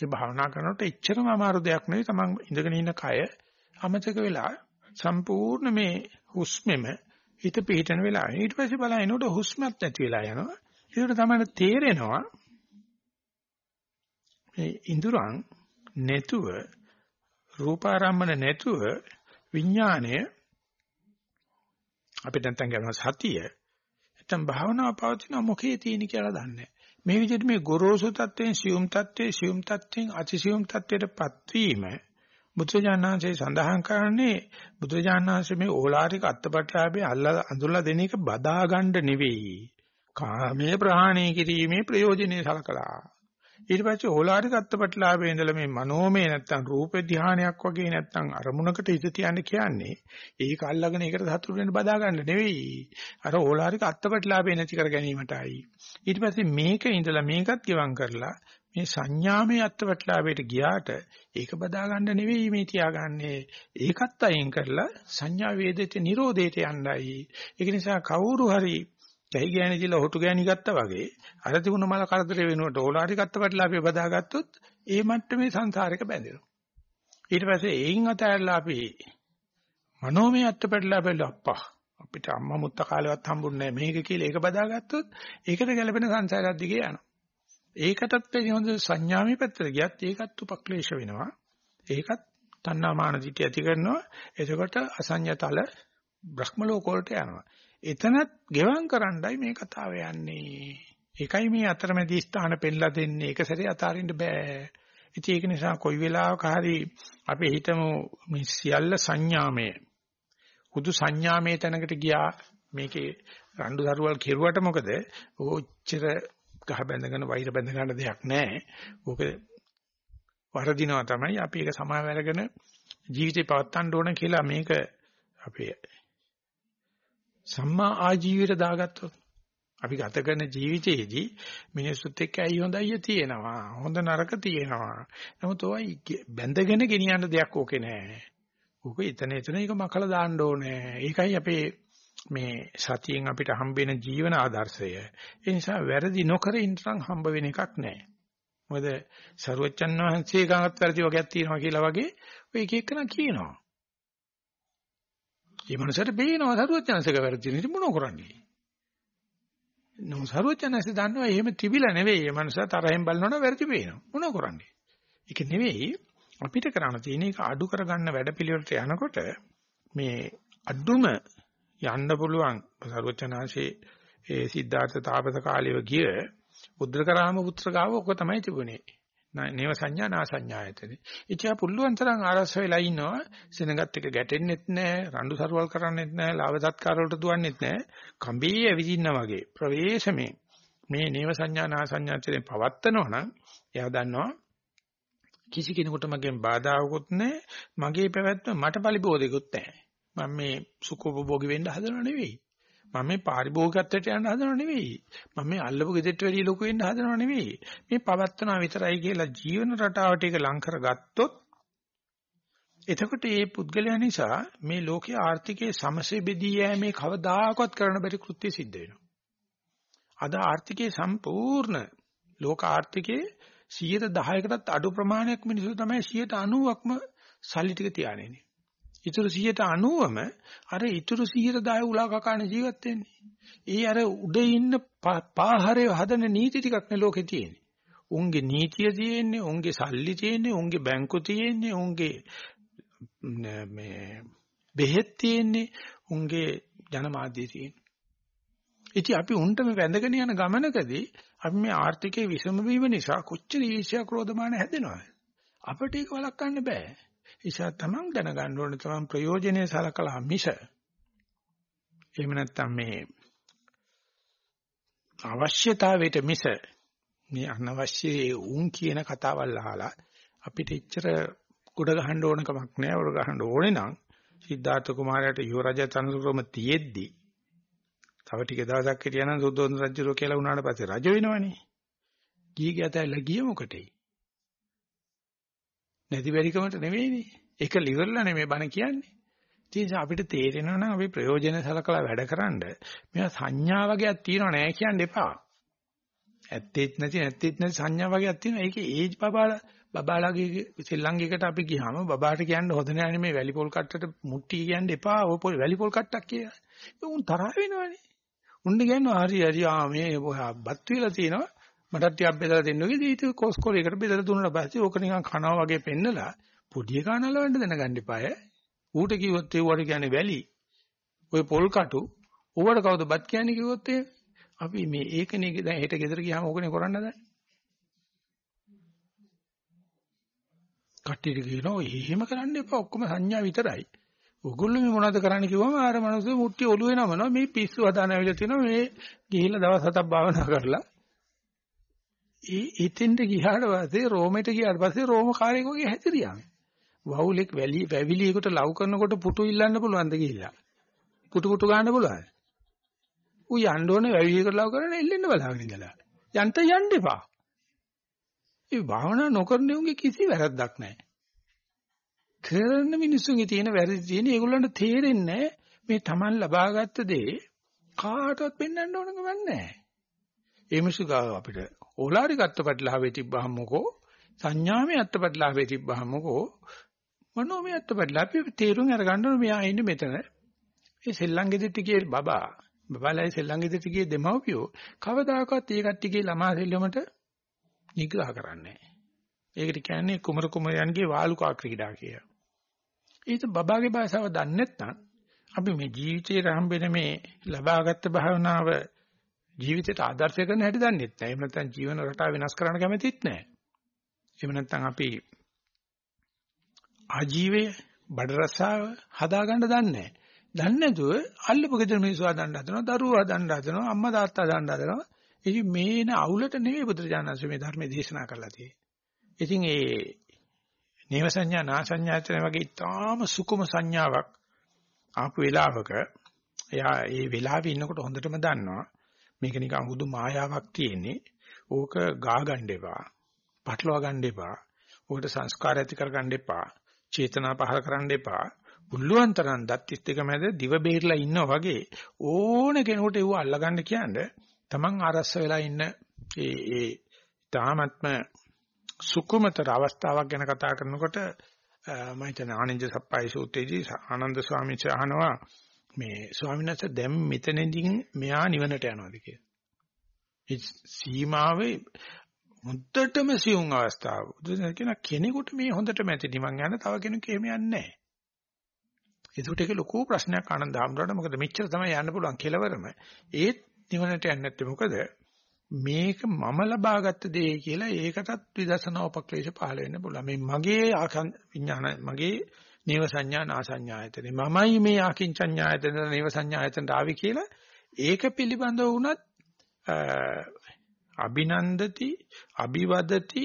ඒ භාවනා කරනකොට එච්චරම අමාරු දෙයක් නෙවෙයි තමන් ඉඳගෙන ඉන්න කය අමතක වෙලා සම්පූර්ණ මේ හුස්මෙම හිත පිහිටන වෙලාව. ඊට පස්සේ බලනකොට හුස්මත් නැති වෙලා යනවා. ඒකට තමයි තේරෙනවා මේ ඉඳුරන් නැතුව රූපාරම්මන නැතුව විඥාණය අපිට නැත්තම් කියනවා සතිය නැත්තම් භාවනාව පවතින මොකේ තියෙන කියලා දන්නේ මේ විදිහට මේ ගොරෝසු තත්වයෙන් සියුම් තත්වයේ සියුම් තත්වයෙන් අතිසියුම් තත්වයටපත් වීම බුදුජානනාංශයේ සඳහන් කරන්නේ බුදුජානනාංශ මේ ඕලාරික අත්පත්‍යාවේ අල්ලා අඳුල්ලා දෙන එක බදා ගන්න නෙවෙයි. කාමයේ ප්‍රහාණය කිරීමේ ප්‍රයෝජනේ සලකලා. ඊට පස්සේ ඕලාරික අත්පත්‍යාවේ ඉඳලා මේ මනෝමය නැත්තම් රූප ධානයක් වගේ නැත්තම් අරමුණකට හිත තියන්න කියන්නේ ඒක අල්ලගෙන ඒකට සතුටු වෙන්න බදා ගන්න නෙවෙයි. අර ඕලාරික අත්පත්‍යාවේ නැති කර ගැනීමටයි. ඊට පස්සේ මේක ඉඳලා මේකත් ගෙවම් කරලා මේ සංඥාමය අත්වටලාවේට ගියාට ඒක බදා ගන්න නෙවෙයි මේ තියාගන්නේ ඒකත් අයින් කරලා සංඥා වේදිත නිරෝධයට යන්නයි ඒක නිසා කවුරු හරි කැහි ගෑණි දිලා හොටු ගෑණි ගත්තා වගේ අර තිබුණ මල කරදර වෙනුවට ඕලාරි ගත්තපටලාවේ බදාගත්තොත් ඒ මට්ටමේ සංසාරයක බැඳෙනවා ඊට පස්සේ එයින් අතහැරලා අපි මනෝමය අත්පටලාවේ අප්පා අපිට අම්මා මුත්ත කාලෙවත් හම්බුන්නේ නැහැ මේක කියලා ඒක බදාගත්තොත් ඒකට ගැළපෙන සංසාරයක් දිගේ යනවා ඒකටත් වැඩි හොඳ සංඥාමය පැත්තට ගියත් ඒකත් උපක්ලේශ වෙනවා. ඒකත් තණ්හාමාන දිටි ඇති කරනවා. එතකොට අසඤ්ඤතල බ්‍රහ්ම ලෝක වලට යනවා. එතනත් ගෙවම් කරන්නයි මේ කතාව යන්නේ. ඒකයි මේ අතරමැදි ස්ථාන පෙන්ලා දෙන්නේ. ඒක සැරේ අතාරින්න බෑ. ඉතින් ඒක නිසා කොයි වෙලාවක හරි අපි හිතමු මේ සියල්ල සංඥාමය. හුදු සංඥාමය තැනකට ගියා මේකේ රණ්ඩු දරුවල් කෙරුවට මොකද? ඕච්චර ගහ බැඳගෙන වෛර බැඳ ගන්න දෙයක් නැහැ. ඕක වරදිනවා තමයි අපි ඒක සමාව අරගෙන ජීවිතේ පවත්වන්න ඕන කියලා මේක අපේ සම්මා ආජීවයට දාගත්තොත් අපි ගත කරන ජීවිතයේදී මිනිස්සුත් එක්ක ඇයි හොඳයි තියෙනවා හොඳ නරක තියෙනවා නමුත් ඔයයි බැඳගෙන ගෙනියන්න දෙයක් ඕකේ නෑ ඕක එතන එතන ඒක මකලා දාන්න ඕනේ ඒකයි අපේ මේ සතියෙන් අපිට හම්බෙන ජීවන ආදර්ශය. ඒ නිසා වැරදි නොකර ඉන්නනම් හම්බ වෙන එකක් නැහැ. මොකද සරුවච්චන් වහන්සේ ගාවත් වැරදි වගේක් තියෙනවා කියලා වගේ ඔය එක එකන කියනවා. මේ මනසට බේනවා සරුවච්චන්සේක වැරදි නෙවෙයි මොනව කරන්නේ. නෝ සරුවච්චන්සේ දන්නවා එහෙම තිබිලා නෙවෙයි. මේ මනස තරහෙන් බලනවනම් වැරදි බේනවා. මොනව කරන්නේ. ඒක නෙවෙයි අපිට කරන්න තියෙන එක අඩු කරගන්න වැඩපිළිවෙලට යනකොට මේ අඩුම යන්න පුළුවන් සර්වචනාංශේ ඒ සිද්ධාර්ථ තාපස කාලෙව ගිය උද්දකරාම පුත්‍ර ගාව ඔක තමයි තිබුණේ. නේව සංඥා නා සංඥායතනේ. ඉතියා පුළුවන් තරම් ආරස වෙලා ඉන්නවා. සෙනගත් එක ගැටෙන්නෙත් නැහැ, රණ්ඩු සරුවල් කරන්නෙත් නැහැ, ලාභ සත්කාර වලට දුවන්නෙත් නැහැ. කම්බී ඇවිදින්න වගේ ප්‍රවේශමේ මේ නේව සංඥා නා සංඥායතනේ පවත්තනවා නම් එයා දන්නවා කිසි කෙනෙකුට මගෙන් බාධාවකුත් නැහැ, මගේ පැවැත්ම මට පරිබෝධිකුත් නැහැ. මම මේ සුඛෝපභෝගී වෙන්න හදනව නෙවෙයි. මම මේ පාරිභෝගිකත්වයට යන්න හදනව නෙවෙයි. මම මේ අල්ලපු ගෙදරට වැඩිය ලොකු වෙන්න හදනව නෙවෙයි. මේ පවත්තනවා විතරයි කියලා ජීවන රටාවට ඒක ලං කරගත්තොත් එතකොට මේ පුද්ගලයා නිසා මේ ලෝකයේ ආර්ථිකයේ සමසේ බෙදී යෑමේ කවදාකවත් කරන්න බැරි කෘත්‍ය සිද්ධ වෙනවා. අද ආර්ථිකයේ සම්පූර්ණ ලෝක ආර්ථිකයේ 10%කටත් අඩු ප්‍රමාණයක් මිනිස්සු තමයි 90%ක්ම සල්ලි ටික තියාගෙන ඉතුරු 90ම අර ඉතුරු 110 උලා කකාන ජීවත් වෙන්නේ. ඒ අර උඩ ඉන්න පාහරේ හදන නීති ටිකක් නේ ලෝකේ තියෙන්නේ. උන්ගේ නීතිය තියෙන්නේ, උන්ගේ සල්ලි තියෙන්නේ, උන්ගේ බැංකු තියෙන්නේ, උන්ගේ මේ බෙහෙත් තියෙන්නේ, උන්ගේ ජනමාධ්‍ය තියෙන්නේ. ඉතින් අපි උන්ට මේ වැඳගෙන යන ගමනකදී අපි මේ ආර්ථිකයේ විසම වීම නිසා කොච්චර ඊර්ෂ්‍යා ක්‍රෝධමාන හැදෙනවද? අපිට ඒක වළක්වන්න බෑ. නිසා තමන් දැනගන්න ඕනේ තමන් ප්‍රයෝජනෙයි සලකලා මිස එහෙම නැත්නම් මේ අවශ්‍යතාවයට මිස මේ අනවශ්‍ය උන් කියන කතාවල් අහලා අපිට එච්චර ගොඩ ගහන්න ඕන කමක් නැහැ. වර ගහන්න ඕනේ නම් සිද්ධාර්ථ කුමාරයාට යුවරජ තනතුරම තියෙද්දි තව ටික දවසක් හිටියනම් සුද්ධෝදන රජුරෝ කියලා වුණාට පස්සේ රජ වෙනවනේ. ගිහි ගැතැල්ල ගිය මොකටේ? නැති බැරිකමට නෙවෙයිනේ. ඒක liverලා නෙමෙයි බණ කියන්නේ. ඉතින් අපිට තේරෙනවා නම් අපි ප්‍රයෝජන සලකලා වැඩකරනද මේවා සංඥා වගේක් තියෙනව නෑ කියන්න එපා. ඇත්තෙත් නැති නැත්තෙත් නැති සංඥා වගේක් තියෙනවා. ඒකේ ඒජ් බබාලා බබාලාගේ සෙල්ලංගයකට අපි ගියාම බබාට කියන්න හොඳ නෑ නේ මේ වැලි පොල් කට්ටට මුට්ටි කියන්න එපා. ඔය පොල් වැලි පොල් කට්ටක් කියලා. ඒ උන් තරහ වෙනවනේ. උන්න කියනවා හරි හරි ආ මේ බත් වීලා තියෙනවා. මටත් ටිකක් බෙදලා දෙන්න ඕකේ. ඊට කොස්කොලයකට බෙදලා දුන්නා පස්සේ ඕක නිකන් කනවා වගේ පෙන්නලා පොඩි එකා නලවන්න දැනගන්න එපාය. ඌට කිව්වොත් ඒ වඩ කියන්නේ වැලි. ඔය පොල් කටු. ඌවට කවුද බත් කියන්නේ කිව්වොත් ඒ? අපි මේ ඒකනේ දැන් හෙට ගෙදර ගියාම ඕකනේ කරන්න දැන්. කට්ටියට කියනවා එහෙම කරන්න එපා. ඔක්කොම සංඥා විතරයි. ඔගොල්ලෝ මේ මොනවද කරන්න කිව්වම අර මනුස්සය මුට්ටි ඔළුවේ නමනවා මේ පිස්සු හදාන ඇවිල්ලා තිනවා මේ ගිහිල්ලා දවස් හතක් භාවනා කරලා. ඒ එතෙන්ට ගියාට පස්සේ රෝමෙට ගියාට පස්සේ රෝම කාර්යයක් වගේ හැතිරියා. වවුලෙක් වැලි වැවිලියකට ලව් කරනකොට පුටු ඉල්ලන්න පුළුවන්ද ගිහිල්ලා? පුටු පුටු ගන්න පුළුවන්. ඌ යන්න ඕනේ වැවිලියකට ලව් කරන එල්ලෙන්න බලාගෙන ඉඳලා. යන්ට යන්න එපා. ඒ භාවනා නොකරන උන්ගේ කිසි වැරද්දක් නැහැ. කරන මිනිස්සුන්ගේ තියෙන වැරදි තියෙන ඒගොල්ලන්ට තේරෙන්නේ මේ Taman ලබාගත්ත දේ කාටවත් පෙන්වන්න ඕන ගමන් නැහැ. ඒ මිනිස්සු ගාව අපිට ඕලාරි ගත්තපටලාවේ තිබ්බහම මොකෝ සංඥාමේ අත්පටලාවේ තිබ්බහම මොකෝ මනෝමය අත්පටලා අපි තේරුම් අරගන්න ඕනේ මෙයා ඉන්නේ මෙතන. ඒ සෙල්ලම් ගෙදෙට්ට ගියේ බබා බබාලයි සෙල්ලම් ගෙදෙට්ට ගියේ දෙමව්පියෝ කවදාකවත් ඒ කට්ටියගේ ළමා සෙල්ලමට නිග්‍රහ කරන්නේ නැහැ. ඒකට කියන්නේ කුමරු කුමරයන්ගේ වාලුකා ක්‍රීඩා කියලා. ඒක බබාගේ භාෂාව දන්නේ නැත්නම් අපි මේ ජීවිතේ හම්බෙන මේ ලබාගත් භාවනාව ජීවිතයට ආදර්ශ කරන හැටි දන්නේ නැහැ. එහෙම නැත්නම් ජීවන රටාව වෙනස් කරන්න කැමතිත් නැහැ. එහෙම නැත්නම් අපි ආජීවය බඩ රසාව හදාගන්න දන්නේ නැහැ. දන්නේ නැතුව අල්ලපු ගෙදර මිනිස්සු හදන්න හදනවා, දරුවෝ හදන්න හදනවා, අම්මා තාත්තා හදන්න හදනවා. ඉතින් මේන අවුලට නෙවෙයි බුදුරජාණන්සේ මේ ධර්මයේ දේශනා කරලා තියෙන්නේ. ඉතින් ඒ නේව සංඥා නා සංඥාචන වගේ ඊටාම සුකුම සංඥාවක් ආපු වෙලාවක එයා ඒ වෙලාවේ ඉන්නකොට හොඳටම දන්නවා මේක නිකන් හුදු මායාවක් තියෙන්නේ. ඕක ගා ගන්න එපා. පටලවා ගන්න එපා. ඕකට සංස්කාර ඇති කර ගන්න එපා. චේතනා පහල කරන්න එපා. පුළුවන් තරම් දත් දෙක මැද දිව බේරලා ඉන්නා වගේ ඕන කෙනෙකුට ඒව අල්ලගන්න කියන්නේ Taman ආරස්ස වෙලා ඉන්න ඒ ඒ තාමත්ම සුකුමතර අවස්ථාවක් ගැන කතා කරනකොට මම හිතන ආනන්ද සප්පයි සූත්‍රයේදී ආනන්ද ස්වාමීන් වහන්සේ අහනවා මේ ස්වාමීන් වහන්සේ දැන් මෙතනදී මෙහා නිවනට යනවාද කියලා. ඒ සීමාවේ මුද්දටම සියුම් අවස්ථාව. බුදුසසුන කියන කෙනෙකුට මේ හොඳටම ඇති නිවන් යන තව කෙනෙක් එහෙම යන්නේ නැහැ. ඒකට ඒක ලොකු ප්‍රශ්නයක් ආනන්ද හාමුදුරට මොකද මෙච්චර තමයි යන්න පුළුවන් කෙලවරම. ඒත් නිවනට යන්නේ නැත්තේ මොකද? මේක මම ලබාගත්ත දේ කියලා ඒකටත් විදර්ශනා උපක්ලේශ පහළ වෙන්න පුළුවන්. මේ මගේ විඥාන මගේ නේව සංඥා නා සංඥායතනේ මමයි මේ ආකින්චඤ්ඤායතන නේව සංඥායතනට ආවි කියලා ඒක පිළිබඳව වුණත් අභිනන්දති අභිවදති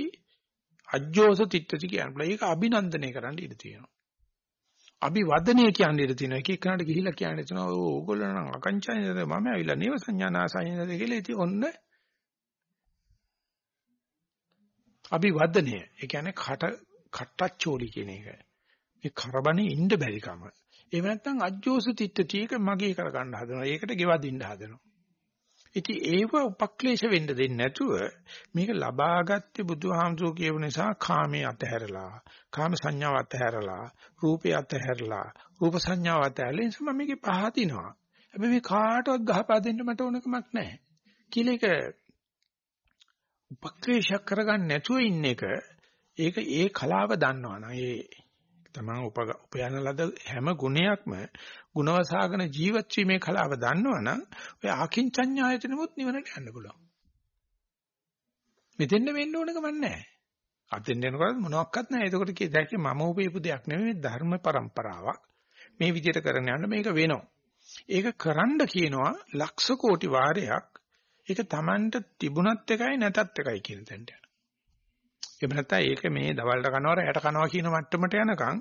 අජ්ජෝස තිට්ඨති කියනවා. ඒක අභිනන්දනය කරන්න ඉඩ තියෙනවා. අභිවදනය කියන්න ඉඩ තියෙනවා. එක එකනට ගිහිල්ලා කියන්න තියෙනවා. ඕගොල්ලෝ නම් අකංචඤ්ඤද මම ඇවිල්ලා නේව සංඥා නා සංඥාද කියලා ඉතින් ඔන්න අභිවදනය. ඒ කියන්නේ කට කට්ටච්චෝලි කියන එක. මේ කරබනේ ඉන්න බැරි කම. එහෙම නැත්නම් අජ්ජෝස තිට්ඨති එක මගේ කර ගන්න හදනවා. ඒකට ගෙවදින්න හදනවා. ඉතින් ඒව උපක්ලේශ වෙන්න දෙන්නේ නැතුව මේක ලබාගත්තේ බුදුහාමුදුරුවෝ කියව නිසා කාමයේ අතහැරලා කාම සංඥාව අතහැරලා රූපේ අතහැරලා රූප සංඥාව අතහැරලා නිසා මම මේකේ පහදිනවා හැබැයි මේ කාටවත් ගහපා දෙන්න මට ඕනකමක් නැහැ කියලා ඒක උපක්ලේශ කරගන්න නැතුව ඉන්න එක ඒක ඒ කලාව දන්නවනම් ඒ තමන් උපයන ලද හැම ගුණයක්ම ගුණවසාගෙන ජීවත් වීමේ කලාව දන්නවනම් ඔය අකින්චඤ්ඤායතනෙමුත් නිවනට යන්න පුළුවන්. මෙතෙන්න වෙන්න ඕනකම නැහැ. අතෙන් යනකොට මොනවත් නැහැ. එතකොට කිය දැක්කේ මම උපයපු දෙයක් නෙමෙයි ධර්ම પરම්පරාවක්. මේ විදිහට කරගෙන යන්න මේක වෙනවා. ඒක කරන්න කියනවා ලක්ෂ කෝටි වාරයක් ඒක Tamanට තිබුණත් එකයි නැතත් එකයි කියන තැනට යනවා. එහෙම නැත්නම් ඒක මේ දවල්ට කනවා රැයට කනවා කියන මට්ටමට යනකම්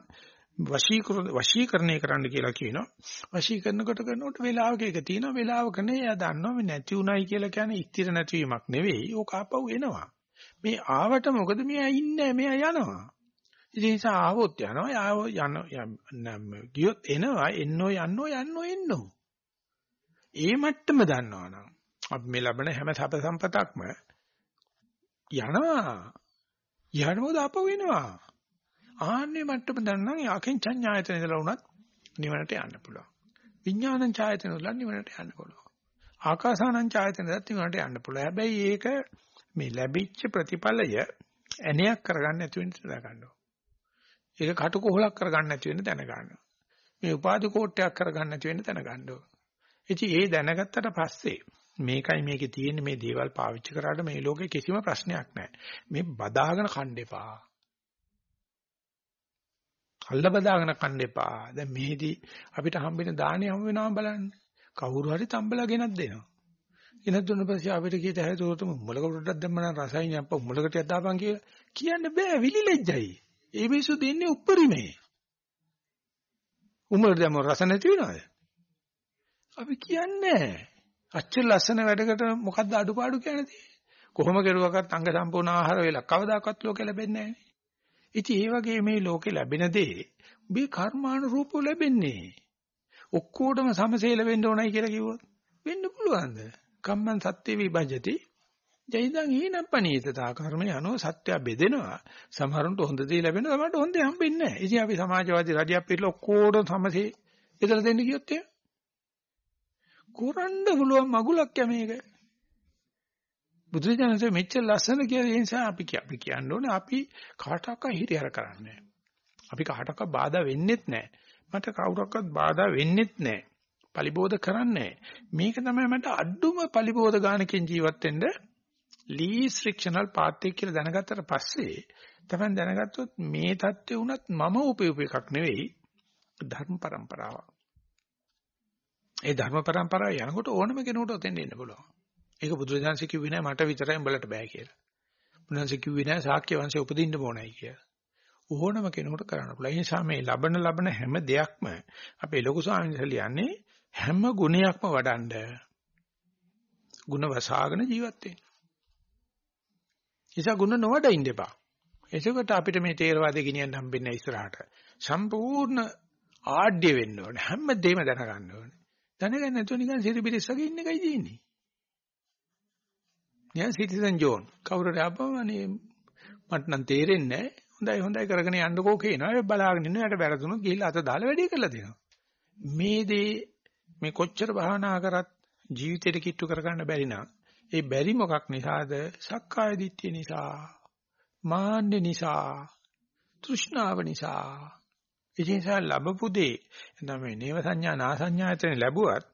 වශීකර වශීකරණය කරන්න කියලා කියනවා. වශීකරනකොට කරනකොට වේලාවක එක තියෙනවා වේලාවක නේ එයා දන්නවා මේ නැති උනායි කියලා කියන්නේ ස්ථිර නැතිවීමක් නෙවෙයි. ඕක ආපහු එනවා. මේ ආවට මොකද මෙයා ඉන්නේ මෙයා යනවා. ඉතින් ඒ නිසා ආවොත් යනවා යාව යන ගියොත් එනවා එන්නෝ යන්නෝ යන්නෝ එන්නෝ. ඒ මට්ටම දන්නවනම් අපි මේ ලබන හැම සැප සම්පතක්ම යනවා යනවද අප වෙනවා. ආන්නේ මට්ටම දන්නම් යකින් සංඥායතන ඉඳලා වුණත් නිවනට යන්න පුළුවන්. විඥානං ඡායතන වල නිවනට යන්න පුළුවන්. ආකාසානං ඡායතන ඉඳලා නිවනට යන්න පුළුවන්. හැබැයි ඒක මේ ලැබිච්ච ප්‍රතිඵලය ඇණයක් කරගන්න නැති වෙන්න දැනගන්න ඒක කටුකොහලක් කරගන්න නැති වෙන්න දැනගන්න මේ උපාධි කෝට්ටයක් කරගන්න නැති වෙන්න දැනගන්න ඉතින් ඒ දැනගත්තට පස්සේ මේකයි මේකේ තියෙන මේ දේවල් පාවිච්චි කරාට මේ ලෝකේ කිසිම ප්‍රශ්නයක් නැහැ. මේ බදාගෙන කන්න එපා. අල්ල බදාගෙන කන්න එපා. දැන් මෙහිදී අපිට හම්බෙන දානේ හම් වෙනවා බලන්න. කවුරු හරි තම්බලා ගෙනත් දෙනවා. ගෙනත් දුන්න පස්සේ අපිට කීත හැතොතම උඹලක පොඩ්ඩක් දැම්ම නම් රසයි නෑ අප්ප උඹලකට යදාපන් කියලා කියන්න බෑ විලිලැජ්ජයි. ඒ මිනිස්සු දෙන්නේ උප්පරිමේ. උඹට දැම්ම රස නැති වෙනවද? අපි කියන්නේ අච්චර ලස්සන වැඩකට මොකද්ද අඩුපාඩු කියන්නේ? කොහොම කෙරුවකත් අංග සම්පූර්ණ ආහාර වේලා කවදාකවත් ලෝකෙ ලැබෙන්නේ නැහැ. ඉතින් ඒ වගේ මේ ලෝකෙ ලැබෙන දේ මේ කර්මානුරූපව ලැබෙන්නේ. ඔක්කොටම සමසේල වෙන්න ඕනයි කියලා කිව්වොත් වෙන්න පුළුවන්ද? කම්මං සත්‍ය විභජති. ජයිදං හීනප්පනීතතා කර්මය අනෝ සත්‍ය බෙදෙනවා. සමහරුන්ට හොඳ දේ ලැබෙනවා සමහරට හොඳ දේ හම්බෙන්නේ නැහැ. ඉතින් අපි සමාජවාදී රජයක් පිටල ඔක්කොටම සමසේ ඉදලා දෙන්න කියොත් එහෙම කොරන්න පුළුවන් මගුලක් ය මේක. බුදුරජාණන්සේ මෙච්චර ලස්සන කියලා ඒ නිසා අපි අපි කියන්න ඕනේ අපි කාටවත් හිරියර කරන්නේ අපි කාටවත් බාධා වෙන්නෙත් නැහැ. මට කවුරක්වත් බාධා වෙන්නෙත් නැහැ. පලිබෝධ කරන්නේ මේක තමයි මට අඩුම පලිබෝධ ගානකින් ජීවත් වෙන්න ලීස් ෆ්‍රික්ෂනල් පාත් එක කියලා දැනගත්තට පස්සේ තමයි දැනගත්තොත් මේ தත්ත්වේ උනත් මම උපයූප එකක් නෙවෙයි ධර්ම પરම්පරාවක්. ඒ ධර්ම પરම්පරාව යනකොට ඕනම කෙනෙකුට ඔතෙන් එන්න පුළුවන්. ඒක බුදුරජාන්සේ කිව්වේ නෑ මට විතරයි උඹලට බෑ කියලා. බුදුරජාන්සේ කිව්වේ නෑ ශාක්‍ය වංශය උපදින්න ඕනයි කියලා. ඕනම කෙනෙකුට කරන්න පුළුවන්. ඒ නිසා මේ ලබන ලබන හැම දෙයක්ම අපේ ලොකු ස්වාමීන් වහන්සේ ලියන්නේ හැම ගුණයක්ම වඩන්ඩ. ಗುಣ වසාගෙන ජීවත් වෙන්න. නිසා ಗುಣ නොවඩ ඉන්න එපා. එසකට අපිට මේ තේරවාදේ ගෙනියන්න හම්බෙන්නේ ඉස්සරහට. සම්පූර්ණ ආඩ්‍ය වෙන්න ඕනේ. හැමදේම දැනගන්න ඕනේ. දැනගන්න නැතුව නිකන් සිරිබිරිස් වගේ ඉන්න එකයි තියෙන්නේ. නිකන් සිටිසන් ජෝන් කවුරුද ආපම අනේ මට නම් තේරෙන්නේ නැහැ. හොඳයි හොඳයි කරගෙන යන්නකෝ කියනවා. ඒ බලාගෙන ඉන්න යට වැරදුනොත් ගිහිල්ලා අත දාලා වැඩේ කරලා දෙනවා. මේ දේ මේ කොච්චර භාවනා කරත් ජීවිතේට කිට්ටු කරගන්න බැරි නම් ඒ බැරි මොකක් නිසාද? සක්කාය දිට්ඨිය නිසා, මාන්න නිසා, තෘෂ්ණාව නිසා, ඒ නිසා ලැබපු දේ එතන මේ නේව සංඥා නා සංඥායතන ලැබුවත්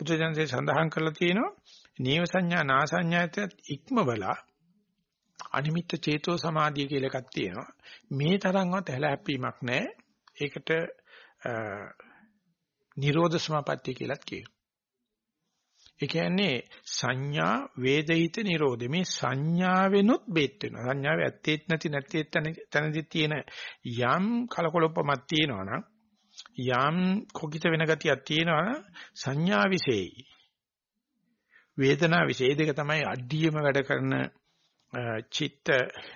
බුදුජානකේ සඳහන් කරලා තියෙනවා නේව සංඥා නා සංඥායතන ඉක්මවලා අනිමිත්ත චේතෝ සමාධිය කියලා එකක් තියෙනවා. මේ තරම්වත් හැලහැප්පීමක් නැහැ. ඒකට නිරෝධ සමාපත්තිය කියලාත් කියනවා. ඒ කියන්නේ සංඥා වේදිත නිරෝධ මේ සංඥාවෙනුත් බෙත් වෙනවා. සංඥාවේ ඇත්තේත් නැති නැත්තේත් තැනදි තියෙන යම් කලකොලොප්පමක් තියෙනවා නම් යම් කොකිත වෙන ගතියක් තියෙනවා නම් සංඥා විශේෂයි. වේදනා විශේෂ දෙක තමයි අඩියම වැඩ කරන චිත්ත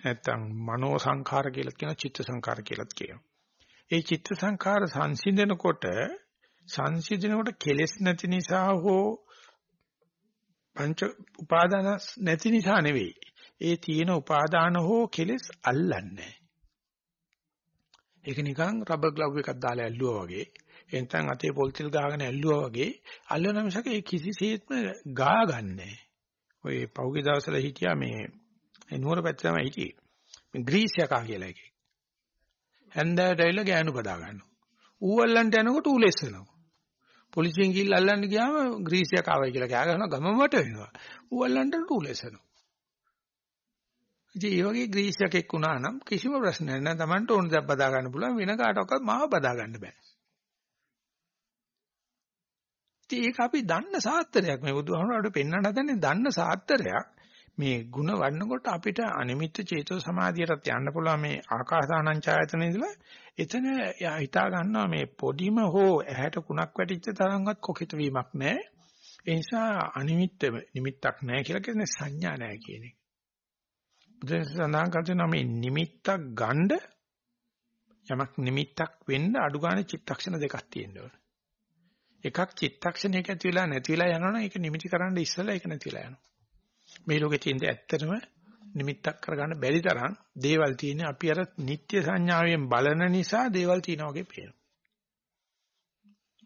නැත්තම් මනෝ සංඛාර කියලා කියන චිත්ත සංඛාර කියලාත් කියනවා. ඒ චිත්ත සංඛාර සංසිඳනකොට සංසිඳනකොට කෙලෙස් නැති නිසා හෝ පංච උපාදාන නැති නිසා නෙවෙයි. ඒ තියෙන උපාදාන හෝ කෙලෙස් අල්ලන්නේ ඒක නිකන් රබර් ග්ලව් එකක් දාලා ඇල්ලුවා වගේ. එතෙන් අතේ පොල් තෙල් ගාගෙන ඇල්ලුවා වගේ අල්ලන මිසක ඒ කිසිසේත්ම ගා ගන්නෑ. ඔය පහුගිය දවස්වල හිටියා මේ නුවර පැත්තේ තමයි හිටියේ. මේ ග්‍රීස් යකා කියලා එකේ. හැන්දෑවට ඇවිල්ලා ගෑනු බදා ගන්නවා. ඌ අල්ලන්ට යනකොට ඌ ලෙස්සනවා. පොලිසියෙන් ගිහිල්ලා අල්ලන්න ගියාම ග්‍රීසියක් ආවයි කියලා කෑ ගහනවා ගමම වට වෙනවා. ඌ අල්ලන්න ටූලෙසනවා. ඉතින් මේ වගේ ග්‍රීසියක් එක්කුණා නම් කිසිම ප්‍රශ්නයක් නැහැ. Tamanට ඕන දේ බදා ගන්න පුළුවන් වෙන කාටවත් මාව බදා ගන්න බෑ. ඉතින් ඒක අපි දන්න සාත්‍රයක් මේ බුදුහාමුදුරුවෝ පෙන්වන්න හදන්නේ දන්න සාත්‍රයක්. මේ ಗುಣ වඩනකොට අපිට අනිමිත්ත චේතෝ සමාධියටත් යන්න පුළුවන් මේ ආකාසානං ඡායතන ඉඳලා එතන හිතා ගන්නවා මේ පොඩිම හෝ ඇහැට කුණක් වැටිච්ච තරම්වත් කොකිත වීමක් නැහැ. ඒ නිසා අනිමිත්ත නිමිත්තක් නැහැ කියලා කියන්නේ සංඥා නැහැ කියන එක. බුදුන් සඳහන් කරන මේ නිමිත්තක් ගන්න යමක් නිමිත්තක් වෙන්න අඩු ගන්න චිත්තක්ෂණ දෙකක් තියෙන්න ඕන. එකක් චිත්තක්ෂණයක ඇති වෙලා නැති වෙලා යනවනම් ඒක නිමිති කරන්න ඉස්සෙල්ලා ඒක නැති වෙලා යනවා. මේ ලෝකේ තියෙන ඇත්තටම නිමිත්තක් කරගන්න බැරි තරම් දේවල් තියෙන අපි අර නිත්‍ය සංඥාවෙන් බලන නිසා දේවල් තියෙනවා වගේ පේනවා.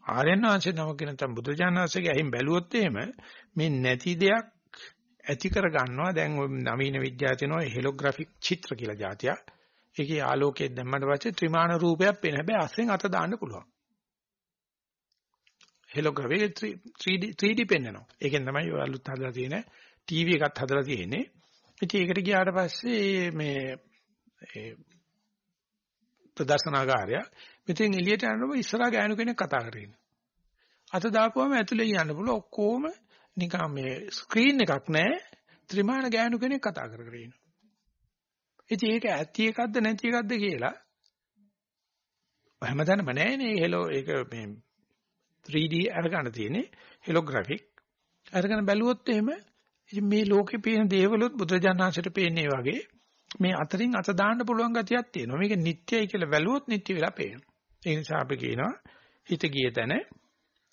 ආරයන් වංශේ නම කියන තම බුදුජානනාංශගේ අහිම් බැලුවොත් එහෙම මේ නැති දෙයක් ඇති කර ගන්නවා දැන් ওই නවීන විද්‍යාවචනෝ හෙලෝග්‍රැෆික් චිත්‍ර කියලා જાතියක්. ඒකේ ආලෝකයේ දැම්මට පස්සේ ත්‍රිමාණ රූපයක් පේන හැබැයි අස්සෙන් අත දාන්න පුළුවන්. හෙලෝග්‍රැෆික් 3D 3D පෙන්වනවා. ඒකෙන් තමයි ඔය අලුත් හදලා තියෙන ටීවී එකත් හදලා තියෙන්නේ. ඉතින් ඒකට ගියාට පස්සේ මේ ඒ ප්‍රදර්ශනාගාරය මෙතෙන් එළියට යනකොට ඉස්සරහා ගෑනු කෙනෙක් කතා කරගෙන. අත දාපුවම ඇතුලේ යන්න පුළුවන් ඔක්කොම නිකන් මේ ස්ක්‍රීන් එකක් නැහැ. ත්‍රිමාණ ගෑනු කෙනෙක් කතා කර කර ඉන්නවා. ඉතින් ඒක ඇති එකක්ද නැති එකක්ද කියලා හැමදාම නැහැනේ හෙලෝ ඒක මේ 3D අරගන්න තියෙන්නේ හෙලෝග්‍රැෆික් අරගෙන බැලුවොත් එහෙම ඉතින් මේ ලෝකේ පේන දේවලුත් බුදුජානනාංශයට පේන්නේ වගේ මේ අතරින් අත දාන්න පුළුවන් ගතියක් තියෙනවා. මේක නිට්ටයයි කියලා බැලුවොත් නිට්ටය වෙලා පේනවා. ඒ නිසා අපි කියනවා හිත ගිය තැන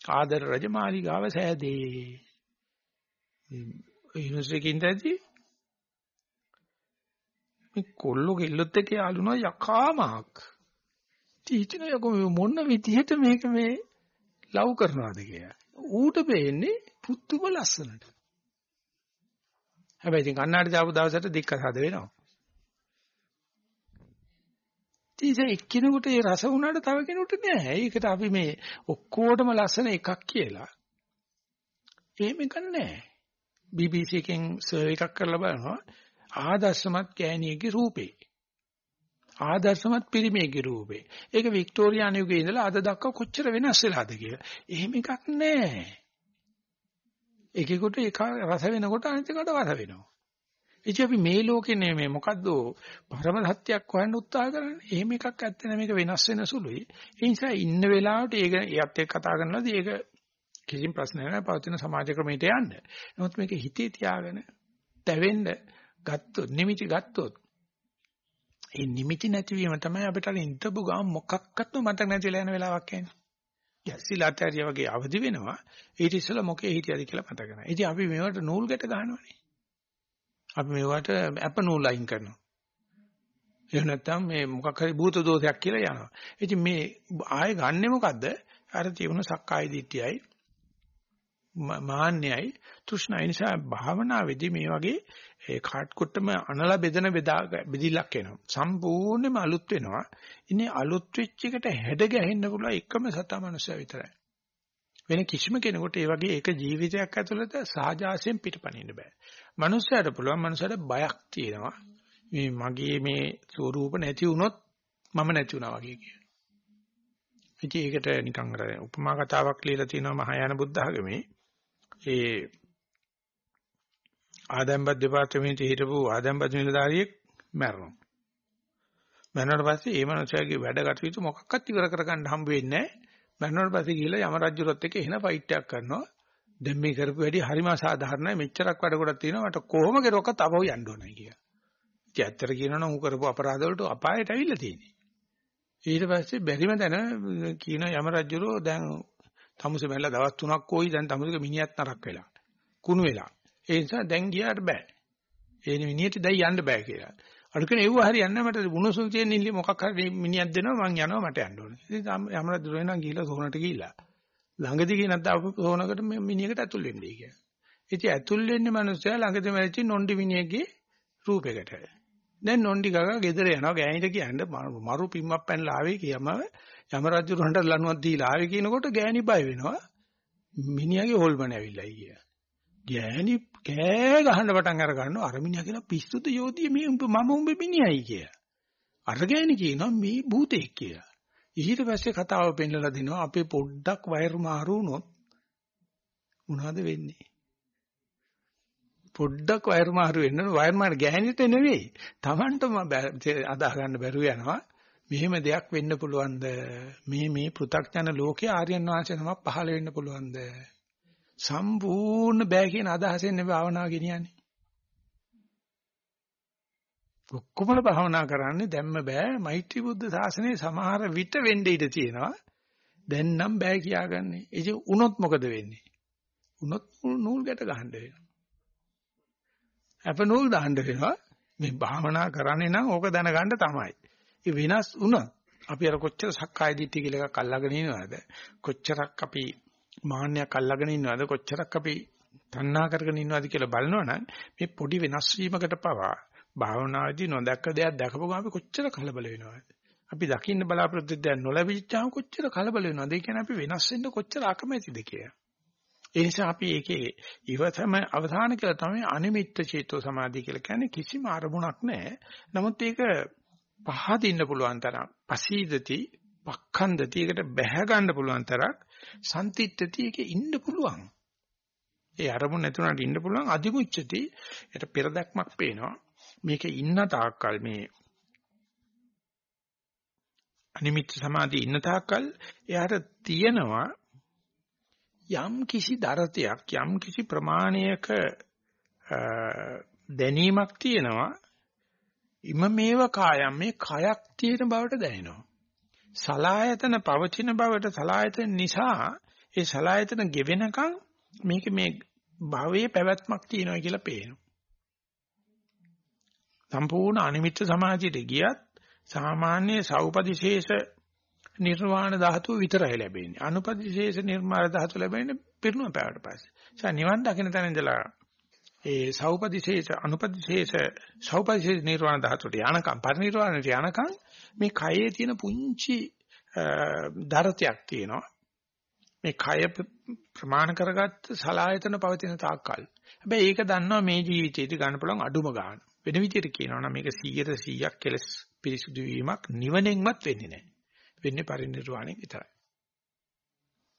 ආදර රජමාලිගාව සෑදේ. යුනිවර්සිටියකින් දැදී මේ කොල්ලෝ කෙල්ලොත් එක්ක යාළුනා යකාමක්. තීචන යකෝ මොන විදිහට මේක මේ ලව් කරනවාද කියලා. ඌට පේන්නේ පුතුම ලස්සනට. හැබැයි ඉතින් කන්නාඩි දාපු දවසට දික්කසාද වෙනවා. ඉතින් එක්කිනෙකුට ඒ රස වුණාට තව කෙනෙකුට නෑ. ඒකට අපි මේ ඔක්කොටම ලස්සන එකක් කියලා. එහෙම ගන්නෑ. BBC එකෙන් සර්ව් එකක් කරලා බලනවා ආදර්ශමත් ගෑණියගේ රූපේ. ආදර්ශමත් පිරිමියගේ රූපේ. ඒක වික්ටෝරියානු යුගයේ ඉඳලා අද දක්වා කොච්චර වෙනස් වෙලාද කියලා. එහෙම එකක් නෑ. එකෙකුට එක රස වෙනකොට අනිත් එකට රස වෙනවා. ඉතින් අපි මේ ලෝකේ මේ මොකද්ද පරම සත්‍යයක් හොයන්න උත්සාහ කරන්නේ. එහෙම එකක් ඇත්තේ නැහැ මේක වෙනස් වෙන සුළුයි. ඒ නිසා ඉන්න වෙලාවට ඒක එයත් එක්ක කතා කරනවාදී ඒක කිසිම ප්‍රශ්නයක් නැහැ. පවතින සමාජ ක්‍රමයට යන්න. නමුත් මේක හිතේ තියාගෙන තැවෙන්න ගත්තොත් නිමිති ගත්තොත් ඒ නිමිති නැතිවීම තමයි අපිට අර ඉන්ටබු ගාම මොකක්වත්ම මතක නැතිලා යන වෙලාවක් එන්නේ. ගැස්සිලාතරිය වගේ අවදි වෙනවා. ඊට ඉස්සෙල්ලා මොකේ හිටියද කියලා මතක නැහැ. ඉතින් අපි මේවට නූල් ගැට ගන්නවානේ. අපි මේවට අප නූල් අයින් කරනවා. එහෙම නැත්නම් මේ මොකක් හරි භූත දෝෂයක් කියලා යනවා. ඉතින් මේ ආයෙ ගන්නෙ මොකද්ද? අර තියුණු සක්කාය දිට්ඨියයි මාන්නයයි තෘෂ්ණායි නිසා භාවනාවේදී මේ වගේ ඒ කාට් කුට්ටම අනලා බෙදෙන බෙදා බෙදිලක් එනවා. සම්පූර්ණයෙන්ම අලුත් වෙනවා. ඉන්නේ අලුත් වෙච්ච එකට හැඩ ගැහෙන්න පුළුවන් එකම සතා මනුස්සයා විතරයි. වෙන කිසිම කෙනෙකුට ඒ වගේ එක ජීවිතයක් ඇතුළත සාජාසයෙන් පිටපණින්න බෑ. මනුස්සයාට පුළුවන් මනුස්සයාට බයක් තියෙනවා. මේ මගේ මේ ස්වරූප නැති වුණොත් මම නැති වුණා වගේ කියන. ඉතින් ඒකට නිකන් අර උපමා කතාවක් ලියලා තිනවා මහායාන බුද්ධ ආගමේ. ඒ ආදම්බත් දෙපාර්තමේන්තුවේ හිටපු ආදම්බත් නිලධාරියෙක් මැරෙනවා. මැරුණාට පස්සේ ඒ මනුස්සයාගේ වැඩ කටයුතු මොකක්වත් ඉවර කරගන්න හම්බ වෙන්නේ නැහැ. මැරුණාට පස්සේ ගිහලා යම රජුරොත් එක්ක එහෙන ෆයිට් එකක් කරනවා. දැන් මේ කරපු වැඩි හරිම සාධාරණයි. මෙච්චරක් වැඩ කොටක් තියෙනවා. මට කොහොම කෙරුවක්වත් අපව යන්න ඕනයි කියලා. ඉතින් ඇත්තට කියනවනම් ඌ කරපු අපරාධ වලට අපායට ඇවිල්ලා තියෙන්නේ. ඊට පස්සේ බැරිම තැන කියන යම රජුරෝ දැන් තමුසේ මැල්ල දවස් 3ක් කොයි දැන් තමුසේක මිනිහත් නරක් වෙලා. කුණු වෙලා. ඒ නිසා දැන් ගියාට බෑ. ඒ මිනිහට දැන් යන්න බෑ කියලා. අර කියන එව්ව හරියන්නේ මට උණුසුම් තියෙන ඉල්ල මොකක් හරි මිනිහක් දෙනවා මං යනවා මට යන්න ඕනේ. ඉතින් යමර දුර වෙනවා ගිහිල්ලා සෝනට ගිහිල්ලා. ළඟදී කියන දාපු සෝනකට මිනිහකට ඇතුල් වෙන්නේ කියලා. ඉතින් ඇතුල් වෙන්නේ මිනිස්සයා ළඟදී මැරිච්ච නොන්ඩි මිනිහගේ රූපයකට. දැන් නොන්ඩි ගගා ගෙදර යනවා ගෑණිට කියන්නේ මරු පිම්මක් පැනලා ආවේ කියම යම රජුරන්ට ලණුවක් දීලා ආවේ කියනකොට ගෑණි බය වෙනවා. මිනිහාගේ හොල්මන ඇවිල්ලා ඊය. ගෑණි කෑ ගහන්න පටන් අර ගන්නවා අර මිනිහා කියන පිස්සුද යෝධිය මේ උඹ මම උඹ මිනිහයි කියලා. අර ගෑණි කියනවා මේ භූතෙක් කියලා. ඊට පස්සේ කතාව පෙන්නලා දෙනවා අපේ පොඩ්ඩක් වයර් මාරු වුණොත් මොනවද වෙන්නේ? පොඩ්ඩක් වයර් මාරු වෙන්න වයර් මාරු ගෑණිට නෙවෙයි. Tamanටම අදාහ ගන්න බැරුව යනවා. මෙහෙම දෙයක් වෙන්න පුළුවන්ද? මේ මේ පෘථග්ජන ලෝකේ ආර්යයන් වහන්සේ නමක් පහළ වෙන්න පුළුවන්ද? සම්පූර්ණ බෑ කියන අදහසෙන් නෙවෙයි භාවනාව ගෙනියන්නේ. ඔක්කොමල භාවනා කරන්නේ දැම්ම බෑ මෛත්‍රී බුද්ධ ශාසනයේ සමහර විට වෙන්න ඉඩ තියෙනවා. දැන් නම් බෑ කියාගන්නේ. ඒ උනොත් මොකද වෙන්නේ? උනොත් නූල් ගැට ගහන්න වෙනවා. අප නූල් දාන්න වෙනවා. මේ භාවනා කරන්නේ නම් ඕක දැනගන්න තමයි. ඒ වෙනස් වුණා. අපි අර කොච්චර සක්කාය දිට්ඨිය කියලා එකක් අල්ලගෙන ඉනවද? කොච්චරක් අපි මාන්නයක් අල්ලගෙන ඉන්නවද කොච්චරක් අපි තණ්හා කරගෙන ඉන්නවද කියලා බලනවනම් මේ පොඩි වෙනස් වීමකට පවා භාවනාදී නොදැක්ක දෙයක් දැකපුවම අපි කොච්චර කලබල වෙනවද අපි දකින්න බලාපොරොත්තු දෙයක් නොලැබිච්චාම කොච්චර කලබල වෙනවද? ඒ කියන්නේ අපි වෙනස් වෙන්න කොච්චර අකමැතිද කියලා. ඒ නිසා අපි ඒකේ ඉවතම අවධාන කියලා තමයි අනිමිත්ත චේතෝ සමාධිය කියලා කියන්නේ කිසිම අරමුණක් නැහැ. නමුත් ඒක පහදින්න පුළුවන් තරම් පසීදති පක්ඛන්දති ඒකට බැහැ ගන්න පුළුවන් තරක් සම්තිත්‍ත්‍ති ඒකේ ඉන්න පුළුවන්. ඒ අරමුණ නැතුණාට ඉන්න පුළුවන් අදිමුච්චති ඒට පෙරදක්මක් පේනවා. මේකේ ඉන්න තාක්කල් මේ අනිමිත් සමාධිය ඉන්න තාක්කල් එයාට තියෙනවා යම් කිසි දරතයක් යම් කිසි ප්‍රමාණයක දැනීමක් තියෙනවා ඉම මේව කායම් මේ කයක් තියෙන බවට දැනෙනවා සලායතන පවතින බවට සලායතන නිසා ඒ සලායතන ගෙවෙනකන් මේක මේ භවයේ පැවැත්මක් තියෙනවා කියලා පේනවා සම්පූර්ණ අනිමිත්ත සමාධියට ගියත් සාමාන්‍ය සෞපදිශේෂ නිර්වාණ ධාතුව විතරයි ලැබෙන්නේ. අනුපදිශේෂ නිර්මාණ ධාතුව ලැබෙන්නේ පිරුණු පෑවට පස්සේ. ඒ නිවන් දකින තැන ඉඳලා ඒ සෞපදිශේෂ අනුපදිශේෂ සෞපදිශේෂ නිර්වාණ ධාතුවට යනකම් පරිනිර්වාණයට යනකම් මේ කයේ තියෙන පුංචි දරතයක් තියෙනවා. මේ කය ප්‍රමාණ කරගත්ත සලායතන පවතින තාක්කල්. හැබැයි ඒක දන්නවා මේ ජීවිතේදී ගන්න පුළුවන් අඩුම ගන්න. වෙන විදිහට කියනවා නම් මේක 100 100ක් කෙලස් පිරිසුදු වීමක් නිවනෙන්වත් වෙන්නේ නැහැ. වෙන්නේ පරිණිරවාණයෙන් විතරයි.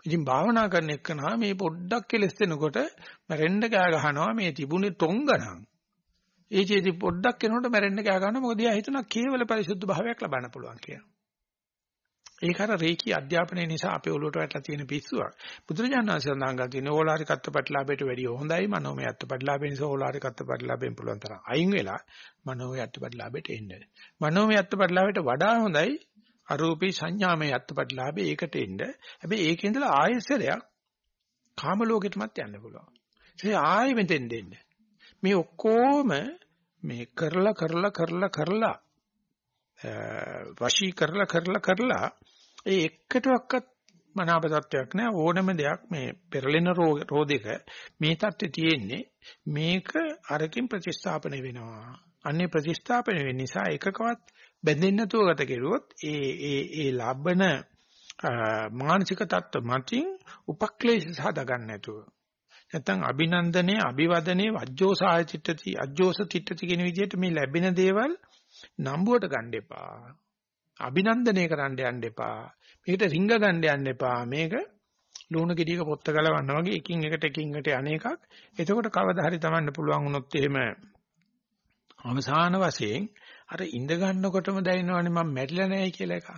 ඉතින් භාවනා කරන එකනා මේ පොඩ්ඩක් කෙලස් දෙනකොට මැරෙන්න කෑ ගහනවා මේ තිබුණේ තොංගණන්. ඒ චේති පොඩ්ඩක් එනකොට මැරෙන්න කෑ ගන්නවා මොකද එයා හිතනවා කේවල පරිසුද්ධ භාවයක් ලබන්න පුළුවන් කියලා. ඒක අර රේකී අධ්‍යාපනය නිසා අපේ ඔළුවට වැටලා තියෙන පිස්සුවක්. බුදුරජාණන් වහන්සේ සඳහන් කරලා තියෙන ඕලාරික අත්පත්ලාභයට වැඩිය හොඳයි මනෝමය අත්පත්ලාභය නිසා ඕලාරික අත්පත්ලාභයෙන් පුළුවන් තරම් අයින් වෙලා මනෝමය අත්පත්ලාභයට එන්න. මනෝමය අත්පත්ලාභයට වඩා හොඳයි අරූපී සංඥාමය අත්පත්ලාභය ඒකට එන්න. හැබැයි ඒකේ ඉඳලා ආයසරයක් කාම ලෝකෙටමත් යන්න පුළුවන්. ඒ ආයෙ මෙතෙන් දෙන්න. මේ ඔක්කොම මේ කරලා කරලා කරලා කරලා වශී කරලා කරලා කරලා ඒ එකටවත් මනාප තත්වයක් නෑ ඕනම දෙයක් මේ පෙරලෙන රෝදයක මේ தත්ත්වය තියෙන්නේ මේක අරකින් ප්‍රතිස්ථාපන වෙනවා අන්නේ ප්‍රතිස්ථාපන වෙන නිසා එකකවත් බැඳෙන්නේ නැතුව ගත කෙරුවොත් ඒ ඒ ඒ ලබන මානසික தত্ত্ব මතින් උපක්ලේශ සාදා ගන්න නැතුව නැත්නම් අභිනන්දනේ අභිවදනේ වජ්ජෝසාය චිත්තති අජ්ජෝස චිත්තති කියන විදිහට මේ ලැබෙන දේවල් නම්බුවට ගන්න එපා. අභිනන්දනය කරන්න යන්න එපා. මේකට රිංග ගන්න යන්න එපා. මේක ලුණු ගෙඩියක පොත්ත ගලවන්න වගේ එකින් එකට එකින් එකට අනේකක්. එතකොට කවදා හරි තමන්න පුළුවන් වුණොත් එහෙම අවසාන වශයෙන් අර ඉඳ ගන්නකොටම දැනෙනවනේ මම මැරිලා නැහැ කියලා එකක්.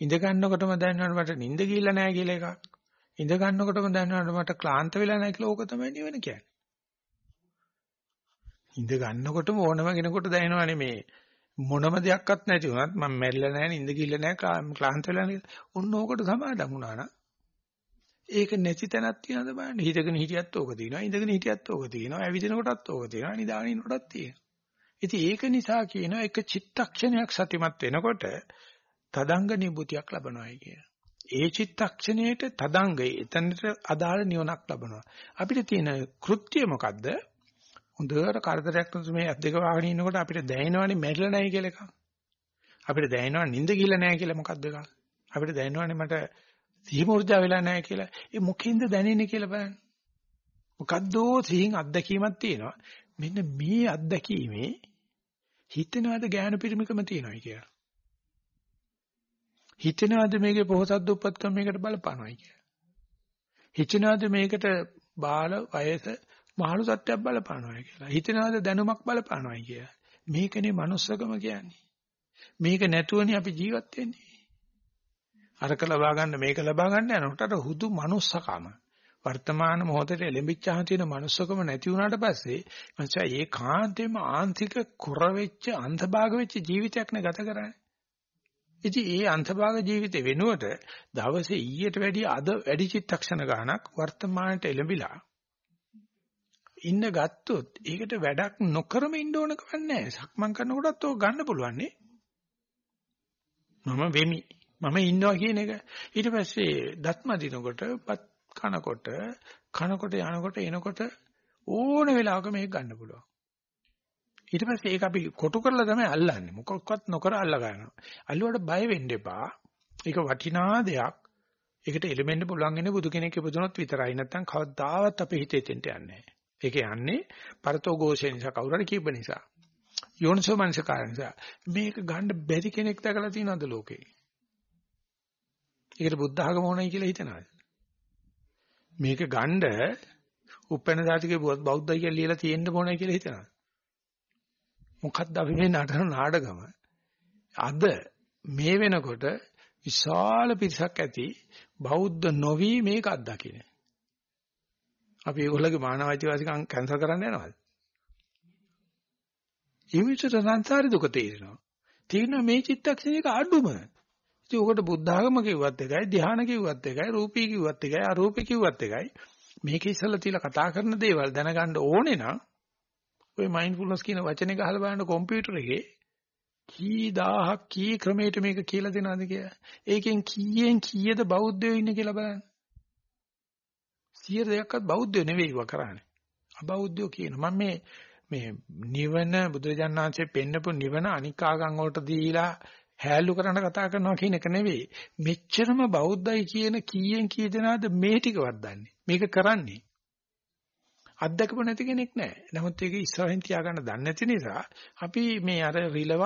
ඉඳ ගන්නකොටම දැනෙනවනේ මට නිින්ද ගිහිල්ලා නැහැ කියලා එකක්. ඉඳ ගන්නකොටම දැනෙනවනේ මට ක්ලාන්ත වෙලා නැහැ කියලා ඕක තමයි නිවන කියන්නේ. ඉඳ ගන්නකොටම ඕනම කෙනෙකුට දැනෙනවනේ මේ මොනම දෙයක්වත් නැති වුණත් මම මැරිලා නැහැ නිින්ද ගිහිල්ලා නැහැ ක්ලාන්ත වෙලා නැහැ. ඔන්න ඕකට සමාදම් වුණා නා. ඒක නැති තැනක් තියනද බලන්න. හිතගෙන හිටියත් ඕක තියෙනවා. ඉඳගෙන හිටියත් ඕක තියෙනවා. ඇවිදින කොටත් ඕක තියෙනවා. නිදාගෙන ඉන්න කොටත් තියෙනවා. ඉතින් ඒක නිසා කියනවා එක චිත්තක්ෂණයක් සතිමත් වෙනකොට තදංග නිබුතියක් ලබනවායි කියන. ඒ චිත්තක්ෂණයට තදංගය එතනට අදාළ නිවනක් ලබනවා. අපිට තියෙන කෘත්‍ය මොකද්ද? හොඳට කරදරයක් නැතුව මේ අත් දෙක වහගෙන ඉන්නකොට අපිට දැනෙනවනේ මැරිලා නැහැ කියලා එකක්. අපිට දැනෙනවා නිින්ද ගිහලා නැහැ කියලා මොකද්ද එකක්. අපිට දැනෙනවනේ මට සිහිමුර්ජා වෙලා නැහැ කියලා. ඒ මොකෙන්ද දැනෙන්නේ කියලා බලන්න. මොකද්දෝ සිහින් අත්දැකීමක් තියෙනවා. මෙන්න මේ අත්දැකීමේ හිතෙනවද ඥාන පිරිමිකම තියෙනවයි කියලා. හිතෙනවද මේකේ පොහසත් දුප්පත්කම මේකට බලපානවයි කියලා. හිතෙනවද මේකට බාල වයස මහලු සත්‍යයක් බලපානවා කියලා. හිතනවාද දැනුමක් බලපානවා කියලා. මේකනේ manussකම කියන්නේ. මේක නැතුවනේ අපි ජීවත් වෙන්නේ. අරක ලබා ගන්න මේක ලබා ගන්න යනකොට හුදු manussකම. වර්තමාන මොහොතේ එළඹිච්චාම තියෙන manussකම නැති වුණාට පස්සේ මංසා ඒකාන්තයෙන්ම ආන්තික කුර වෙච්ච අන්තභාග වෙච්ච ජීවිතයක් නේ ගත කරන්නේ. ඉතින් ඒ අන්තභාග ජීවිතේ වෙනුවට දවසේ ඊට වැඩිය අද වැඩි චිත්තක්ෂණ ගානක් වර්තමානට එළඹිලා ඉන්න ගත්තොත් ඒකට වැඩක් නොකරම ඉන්න ඕන කවන්නේ සක්මන් කරනකොටත් ඕක ගන්න පුළුවන් නේ. මම වෙමි. මම ඉන්නවා කියන එක. ඊට පස්සේ දත්ම දිනකොට කනකොට කනකොට යනකොට එනකොට ඕන වෙලාවක මේක ගන්න පුළුවන් ඊට පස්සේ ඒක අපි කොටු කරලා තමයි අල්ලන්නේ. මොකක්වත් නොකර අල්ල ගන්නවා. අල්ලුවට බය වෙන්න එපා. ඒක වටිනා දෙයක්. ඒකට එලිමෙන්න පුළුවන් ඉන්නේ බුදු කෙනෙක් ඉපදුනොත් විතරයි. නැත්තම් කවදාවත් අපේ හිතේ තෙන්ට යන්නේ නැහැ. ඒක යන්නේ පරතෝ ഘോഷේ නිසා කවුරු හරි කියප නිසා. යෝනිසෝ මනසකාර නිසා. මේක ගන්න බැරි කෙනෙක් දැකලා තියෙනවද ලෝකේ? ඒකට බුද්ධ ආගම ඕනයි කියලා හිතනවාද? මේක ගන්න උපැන්න දාතිකේ බෞද්ධයි කියලා ලියලා තියෙන්න ඕනයි කියලා හිතනවාද? මොකද්ද අපි මේ නටන නාටකම? අද මේ වෙනකොට විශාල පිරිසක් ඇති බෞද්ධ නොවි මේක අත්දකින්න. අපි ඒගොල්ලෝගේ මානවයිතිවාසිකම් කැන්සල් කරන්න යනවද? ඊවිතර සංසාරේ දුක තේරෙනවා. තේරෙනවා මේ චිත්තක්ෂණයක අඩුම. ඉතින් උකට බුද්ධ ආගම කිව්වත් එකයි, ධ්‍යාන කිව්වත් එකයි, රූපී කිව්වත් එකයි, අරූපී කිව්වත් එකයි. මේක ඉස්සලා තියලා කතා කරන දේවල් දැනගන්න ඕනේ නම් ඔය මයින්ඩ්ෆුල්නස් කියන වචනේ ගහලා බලන්න කම්පියුටර් එකේ කී දහහක් කී ක්‍රමයකට මේක කියලා දෙනවද කියලා. ඒකෙන් කීයෙන් කීයද බෞද්ධයෝ ඉන්නේ කියලා බලන්න. 100 දෙයක්වත් බෞද්ධයෝ නෙවෙයි වා කරන්නේ. අබෞද්ධයෝ කියන මම මේ මේ නිවන බුදුරජාණන් වහන්සේ පෙන්නපු නිවන අනිකාගම් වලට දීලා හැලු කරන්න කතා කරනවා කියන එක නෙවෙයි. මෙච්චරම බෞද්ධයි කියන කීයෙන් කී දෙනාද මේ ටිකවත් දන්නේ. මේක කරන්නේ. අත්දකපු නැති කෙනෙක් නැහැ. නමුත් ඒක ඉස්සරහින් තියාගන්න දන්නේ නැති නිසා අපි මේ අර රිලව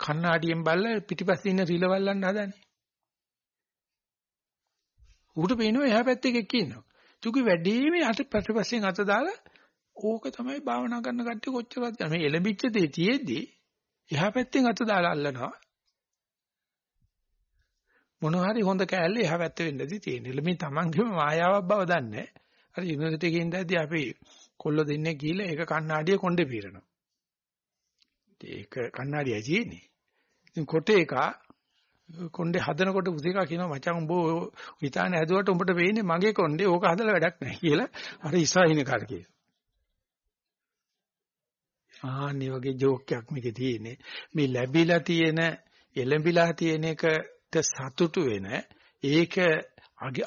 කණ්ණාඩියෙන් බලලා පිටිපස්සේ ඉන්න රිලවල්ලන්න හදන්නේ. ඌට පේනවා එහා පැත්තේ එකෙක් ඉන්නවා. තුකි වැඩිම යට පිටිපස්සෙන් අත දාලා ඕක තමයි භාවනා කරන කට්ටිය කොච්චරද මේ එලඹිච්ච දේ තියේදී එහා පැත්තෙන් අත දාලා අල්ලනවා. මොන හරි හොඳ කෑල්ල එහා පැත්තේ වෙන්නදී තියෙන්නේ. මේ තමන්ගේම මායාවක් බව දන්නේ. අර යුනිවර්සිටි එකේ ඉඳද්දී අපි කොල්ල දෙන්නේ ගිහලා ඒක කණ්ණාඩිය කොණ්ඩේ පීරනවා. ඒක කණ්ණාඩියයි තියෙන්නේ. ඉතින් කොටේ එක කොණ්ඩේ හදනකොට පුතේකා කියනවා මචං උඹ හිතාන ඇදුවට උඹට වෙන්නේ මගේ කොණ්ඩේ ඕක හදලා වැඩක් නැහැ කියලා අර ඉස්සහින කාර කියනවා. ආන්නේ වගේ ජෝක් එකක් මේකේ තියෙන්නේ. මේ ලැබිලා තියෙන එළඹිලා තියෙන එකට සතුටු වෙන ඒක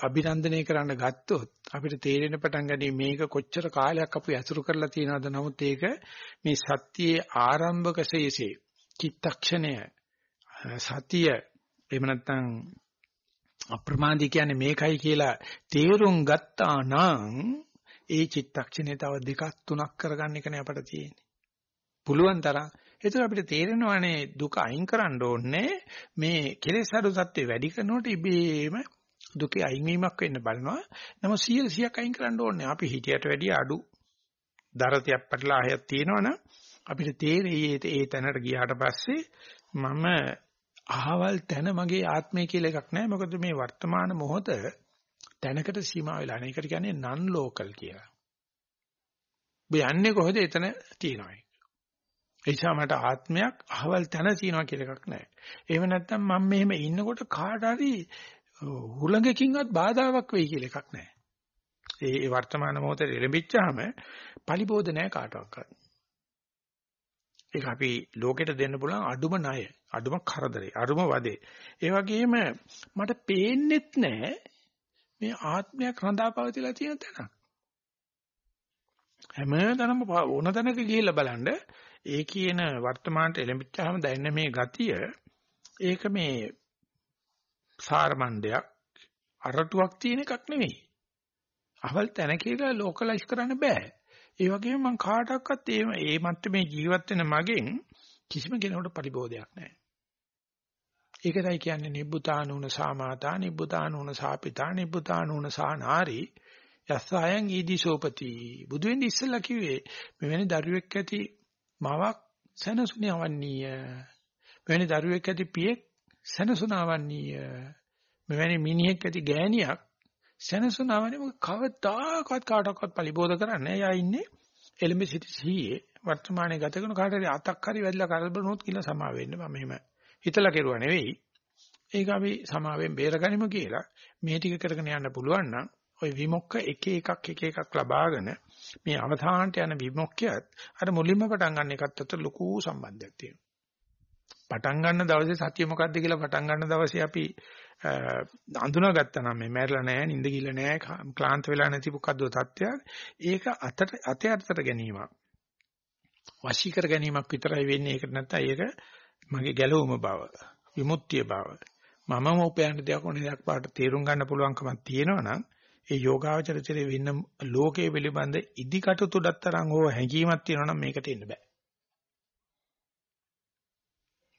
අභිනන්දනය කරන්න ගත්තොත් අපිට තේරෙන පටන් ගන්නේ මේක කොච්චර කාලයක් අපි ඇසුරු කරලා තියෙනවද? නමුත් ඒක මේ සත්‍යයේ ආරම්භක ශේෂේ චිත්තක්ෂණය සතිය එහෙම නැත්නම් අප්‍රමාදී කියන්නේ මේකයි කියලා තේරුම් ගත්තා නම් ඒ චිත්තක්ෂණය තව දෙකක් තුනක් කරගන්න එක නේ අපට තියෙන්නේ. පුළුවන් තරම් ඒතර අපිට තේරෙනවානේ දුක අයින් කරන්න ඕනේ මේ කෙලෙස් අඩු සත්‍ය වැඩි කරනකොට ඉබේම දුකේ අයින්වීමක් වෙන්න බලනවා. නම 100ක් අයින් කරන්න ඕනේ. අපි හිතියට වැඩිය අඩු දරතයක් පැටලාහයක් තියෙනවනම් අපිට තේරෙයි ඒ තැනට ගියාට පස්සේ මම අහවල් තැන මගේ ආත්මය කියලා එකක් නැහැ. මොකද මේ වර්තමාන මොහොත තැනකට සීමා වෙලා නැහැ. ඒකට කියන්නේ නන් ලෝකල් කියලා. ඔබ යන්නේ කොහෙද එතන තියෙනවා. ඒ නිසා මට ආත්මයක් අහවල් තැන තියෙනවා කියලා එකක් නැහැ. එහෙම නැත්නම් මම මෙහෙම ඉන්නකොට කාට හරි හුළඟකින්වත් බාධාවක් වෙයි කියලා එකක් නැහැ. ඒ වර්තමාන මොහොතේ එළඹිච්චාම පරිබෝධ නැහැ කාටවත්. ඒක අපි ලෝකෙට දෙන්න පුළුවන් අඩුම ණය, අඩුම කරදරේ, අඩුම වදේ. ඒ වගේම මට පේන්නෙත් නැහැ මේ ආත්මයක් රඳාපවතිලා තියෙන තැන. හැමතැනම ඕන තැනක ගිහිල්ලා බලන්න ඒ කියන වර්තමානට එළඹිච්චාම දැනෙන මේ ගතිය ඒක මේ සාරමණ්ඩයක් අරටුවක් තියෙන එකක් නෙවෙයි. අවල් තැන කියලා ලෝකලයිස් කරන්න බෑ. ඒ වගේම මම කාටවත් ඒ මේ මට්ටමේ ජීවත් වෙන මගෙන් කිසිම කෙනෙකුට පරිබෝධයක් නැහැ. ඒකයි කියන්නේ නිබ්බුතානූන සාමාතා නිබ්බුතානූන සාපිතා නිබ්බුතානූන සානාරි යස්සයන් ඊදිසෝපති බුදු වෙන්නේ ඉස්සෙල්ලා කිව්වේ මෙවැනි දරුවෙක් ඇති මවක් සනසුණවන්නීය මෙවැනි දරුවෙක් ඇති පියෙක් සනසුනාවන්නීය මෙවැනි මිනිහෙක් ඇති ගෑණියක් සනසුනාවන්නේ මොකද කවදාකවත් කාටවත් පරිබෝධ කරන්නේ එයා ඉන්නේ එළඹ සිටි සීයේ. වර්තමානයේ ගත කරන කාට හරි අතක් හරි වැදලා කරබනොත් කියලා සමා වෙන්න මම එහෙම හිතලා කෙරුවා නෙවෙයි. ඒක අපි සමාවෙන් බේරගනිමු කියලා මේ ටික කරගෙන යන්න පුළුවන් නම් ওই විමුක්ක එක එකක් එක එකක් ලබාගෙන මේ අවධානට යන විමුක්කයත් අර මුලින්ම පටන් ගන්න එකත් අතර ලොකු සම්බන්ධයක් තියෙනවා පටන් ගන්න දවසේ සතිය මොකද්ද කියලා පටන් ගන්න දවසේ අපි අඳුනාගත්තා නම් මේ මැරලා නැහැ, නිින්ද ගිල්ල නැහැ, ක්ලාන්ත වෙලා නැති මොකද්ද තත්ත්වයක්. ඒක අතට අතේ අතට ගැනීමක්. වශී කර ගැනීමක් විතරයි වෙන්නේ ඒකට නැත්නම් ඒක මගේ ගැලවුම බව විමුක්තිය බව මමම උපයන්න දෙයක් ඕනේ දෙයක් පාට තේරුම් ගන්න පුළුවන්කමක් තියෙනවා නම් ඒ යෝගාවචරචරයේ වෙන්න ලෝකයේ පිළිබඳ ඉදිකට තුඩක් තරම් හෝ හැඟීමක් තියෙනවා නම් මේකට එන්න බෑ.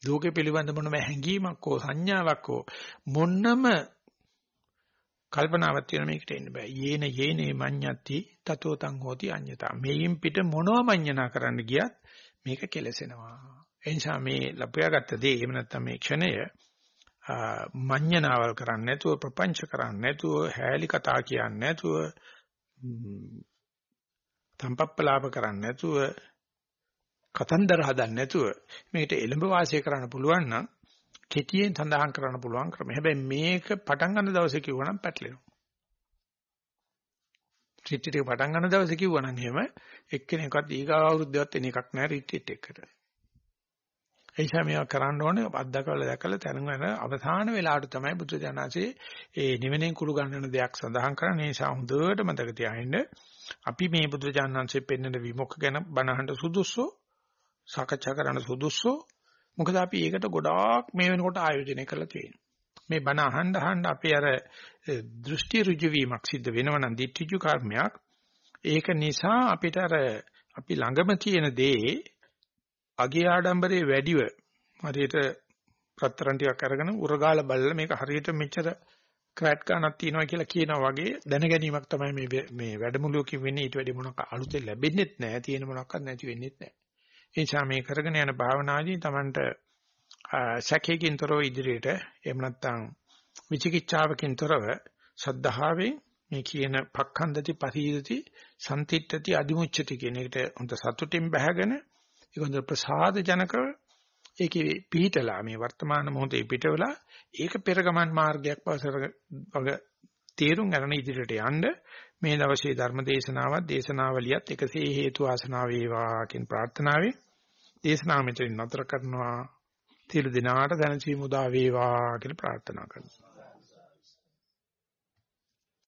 ලෝකේ පිළිබඳ මොනම හැඟීමක් හෝ සංඥාවක් හෝ මොන්නම කල්පනාවක් තියෙන මේකට එන්න බෑ. යේන යේනේ මඤ්ඤති තතෝ තං හෝති අඤ්ඤතා. මේයින් පිට මොනවා මඤ්ඤනා කරන්න ගියත් මේක කෙලසෙනවා. එනිසා මේ ලැබයාගත්ත දේ එහෙම නැත්නම් මේ ක්ෂණය මඤ්ඤනාවල් කරන්නේ නැතුව ප්‍රපංච කරන්නේ නැතුව හැලී කතා කියන්නේ නැතුව තම්පප්පලාප කරන්නේ නැතුව කතන්දර හදන්නේ නැතුව මේකට එළඹ වාසය කරන්න පුළුවන් නම් කෙටියෙන් සඳහන් කරන්න පුළුවන් ක්‍රම. හැබැයි මේක පටන් ගන්න දවසේ කිව්වනම් පැටලෙනවා. රිට්‍රීට් එක පටන් ගන්න දවසේ කිව්වනම් එහෙම එක්කෙනෙක්වත් ඊගාව අවුරුද්දවත් එන එකක් නැහැ රිට්‍රීට් එකකට. ඒ නිසා මේවා කරන්න ඕනේ අත්දකලා දැකලා තනගෙන අවසාන වෙලාවට තමයි බුදු දනසේ ඒ නිවෙනෙන් කුළු ගන්නන දෙයක් සඳහන් කරන්නේ. ඒ නිසා හොඳට මතක තියාගන්න අපි මේ බුදු දනන්සේ පෙන්වන විමුඛ ගැන බණහඬ සුදුසු සාකච්ඡා කරන්න සුදුසු මොකද අපි ඒකට ගොඩාක් මේ වෙනකොට ආයෝජනය කරලා තියෙනවා. මේ බණ අහන්න අහන්න අපේ අර දෘෂ්ටි ඍජු වීමක් සිද්ධ වෙනවා නම් දිට්ඨිජු කර්මයක්. ඒක නිසා අපිට අර අපි ළඟම තියෙන දේ අගේ ආඩම්බරේ වැඩිව හරියට රත්තරන් ටිකක් අරගෙන උරගාල බලලා මේක හරියට මෙච්චර ක්‍රැට් ගන්නක් තියනවා කියලා කියනවා වගේ දැනගැනීමක් තමයි මේ මේ වැඩමුළුවකින් වෙන්නේ. ඊට වැඩි මොනක් අලුතෙන් ලැබෙන්නේත් නැහැ තියෙන මොනක්වත් නැති වෙන්නේත් නැහැ ඒ නිසා මේ කරගෙන යන භාවනාදී Tamanට සැකයකින් තොරව ඉදිරියට එහෙම නැත්නම් විචිකිච්ඡාවකින් තොරව සද්ධාවෙන් මේ කියන පක්ඛන්දති පරිහිදති සම්තිත්‍ත්‍ති අදිමුච්ඡති කියන එකට හොඳ සතුටින් බහගෙන ඒක හොඳ ප්‍රසාද ජනකව ඒකේ පිහිටලා මේ වර්තමාන මොහොතේ පිටවලා ඒක පෙරගමන් මාර්ගයක් වගේ තේරුම් ගන්න ඉදිරියට යන්න මේ දවසේ ධර්ම දේශනාවත් දේශනාවලියත් එකසේ හේතු ආසනාව වේවා කියන ප්‍රාර්ථනාවෙන් දේශනාව මෙතනින් නතර කරනවා. සියලු දිනාට දැනසීම උදා වේවා කියලා ප්‍රාර්ථනා කරනවා.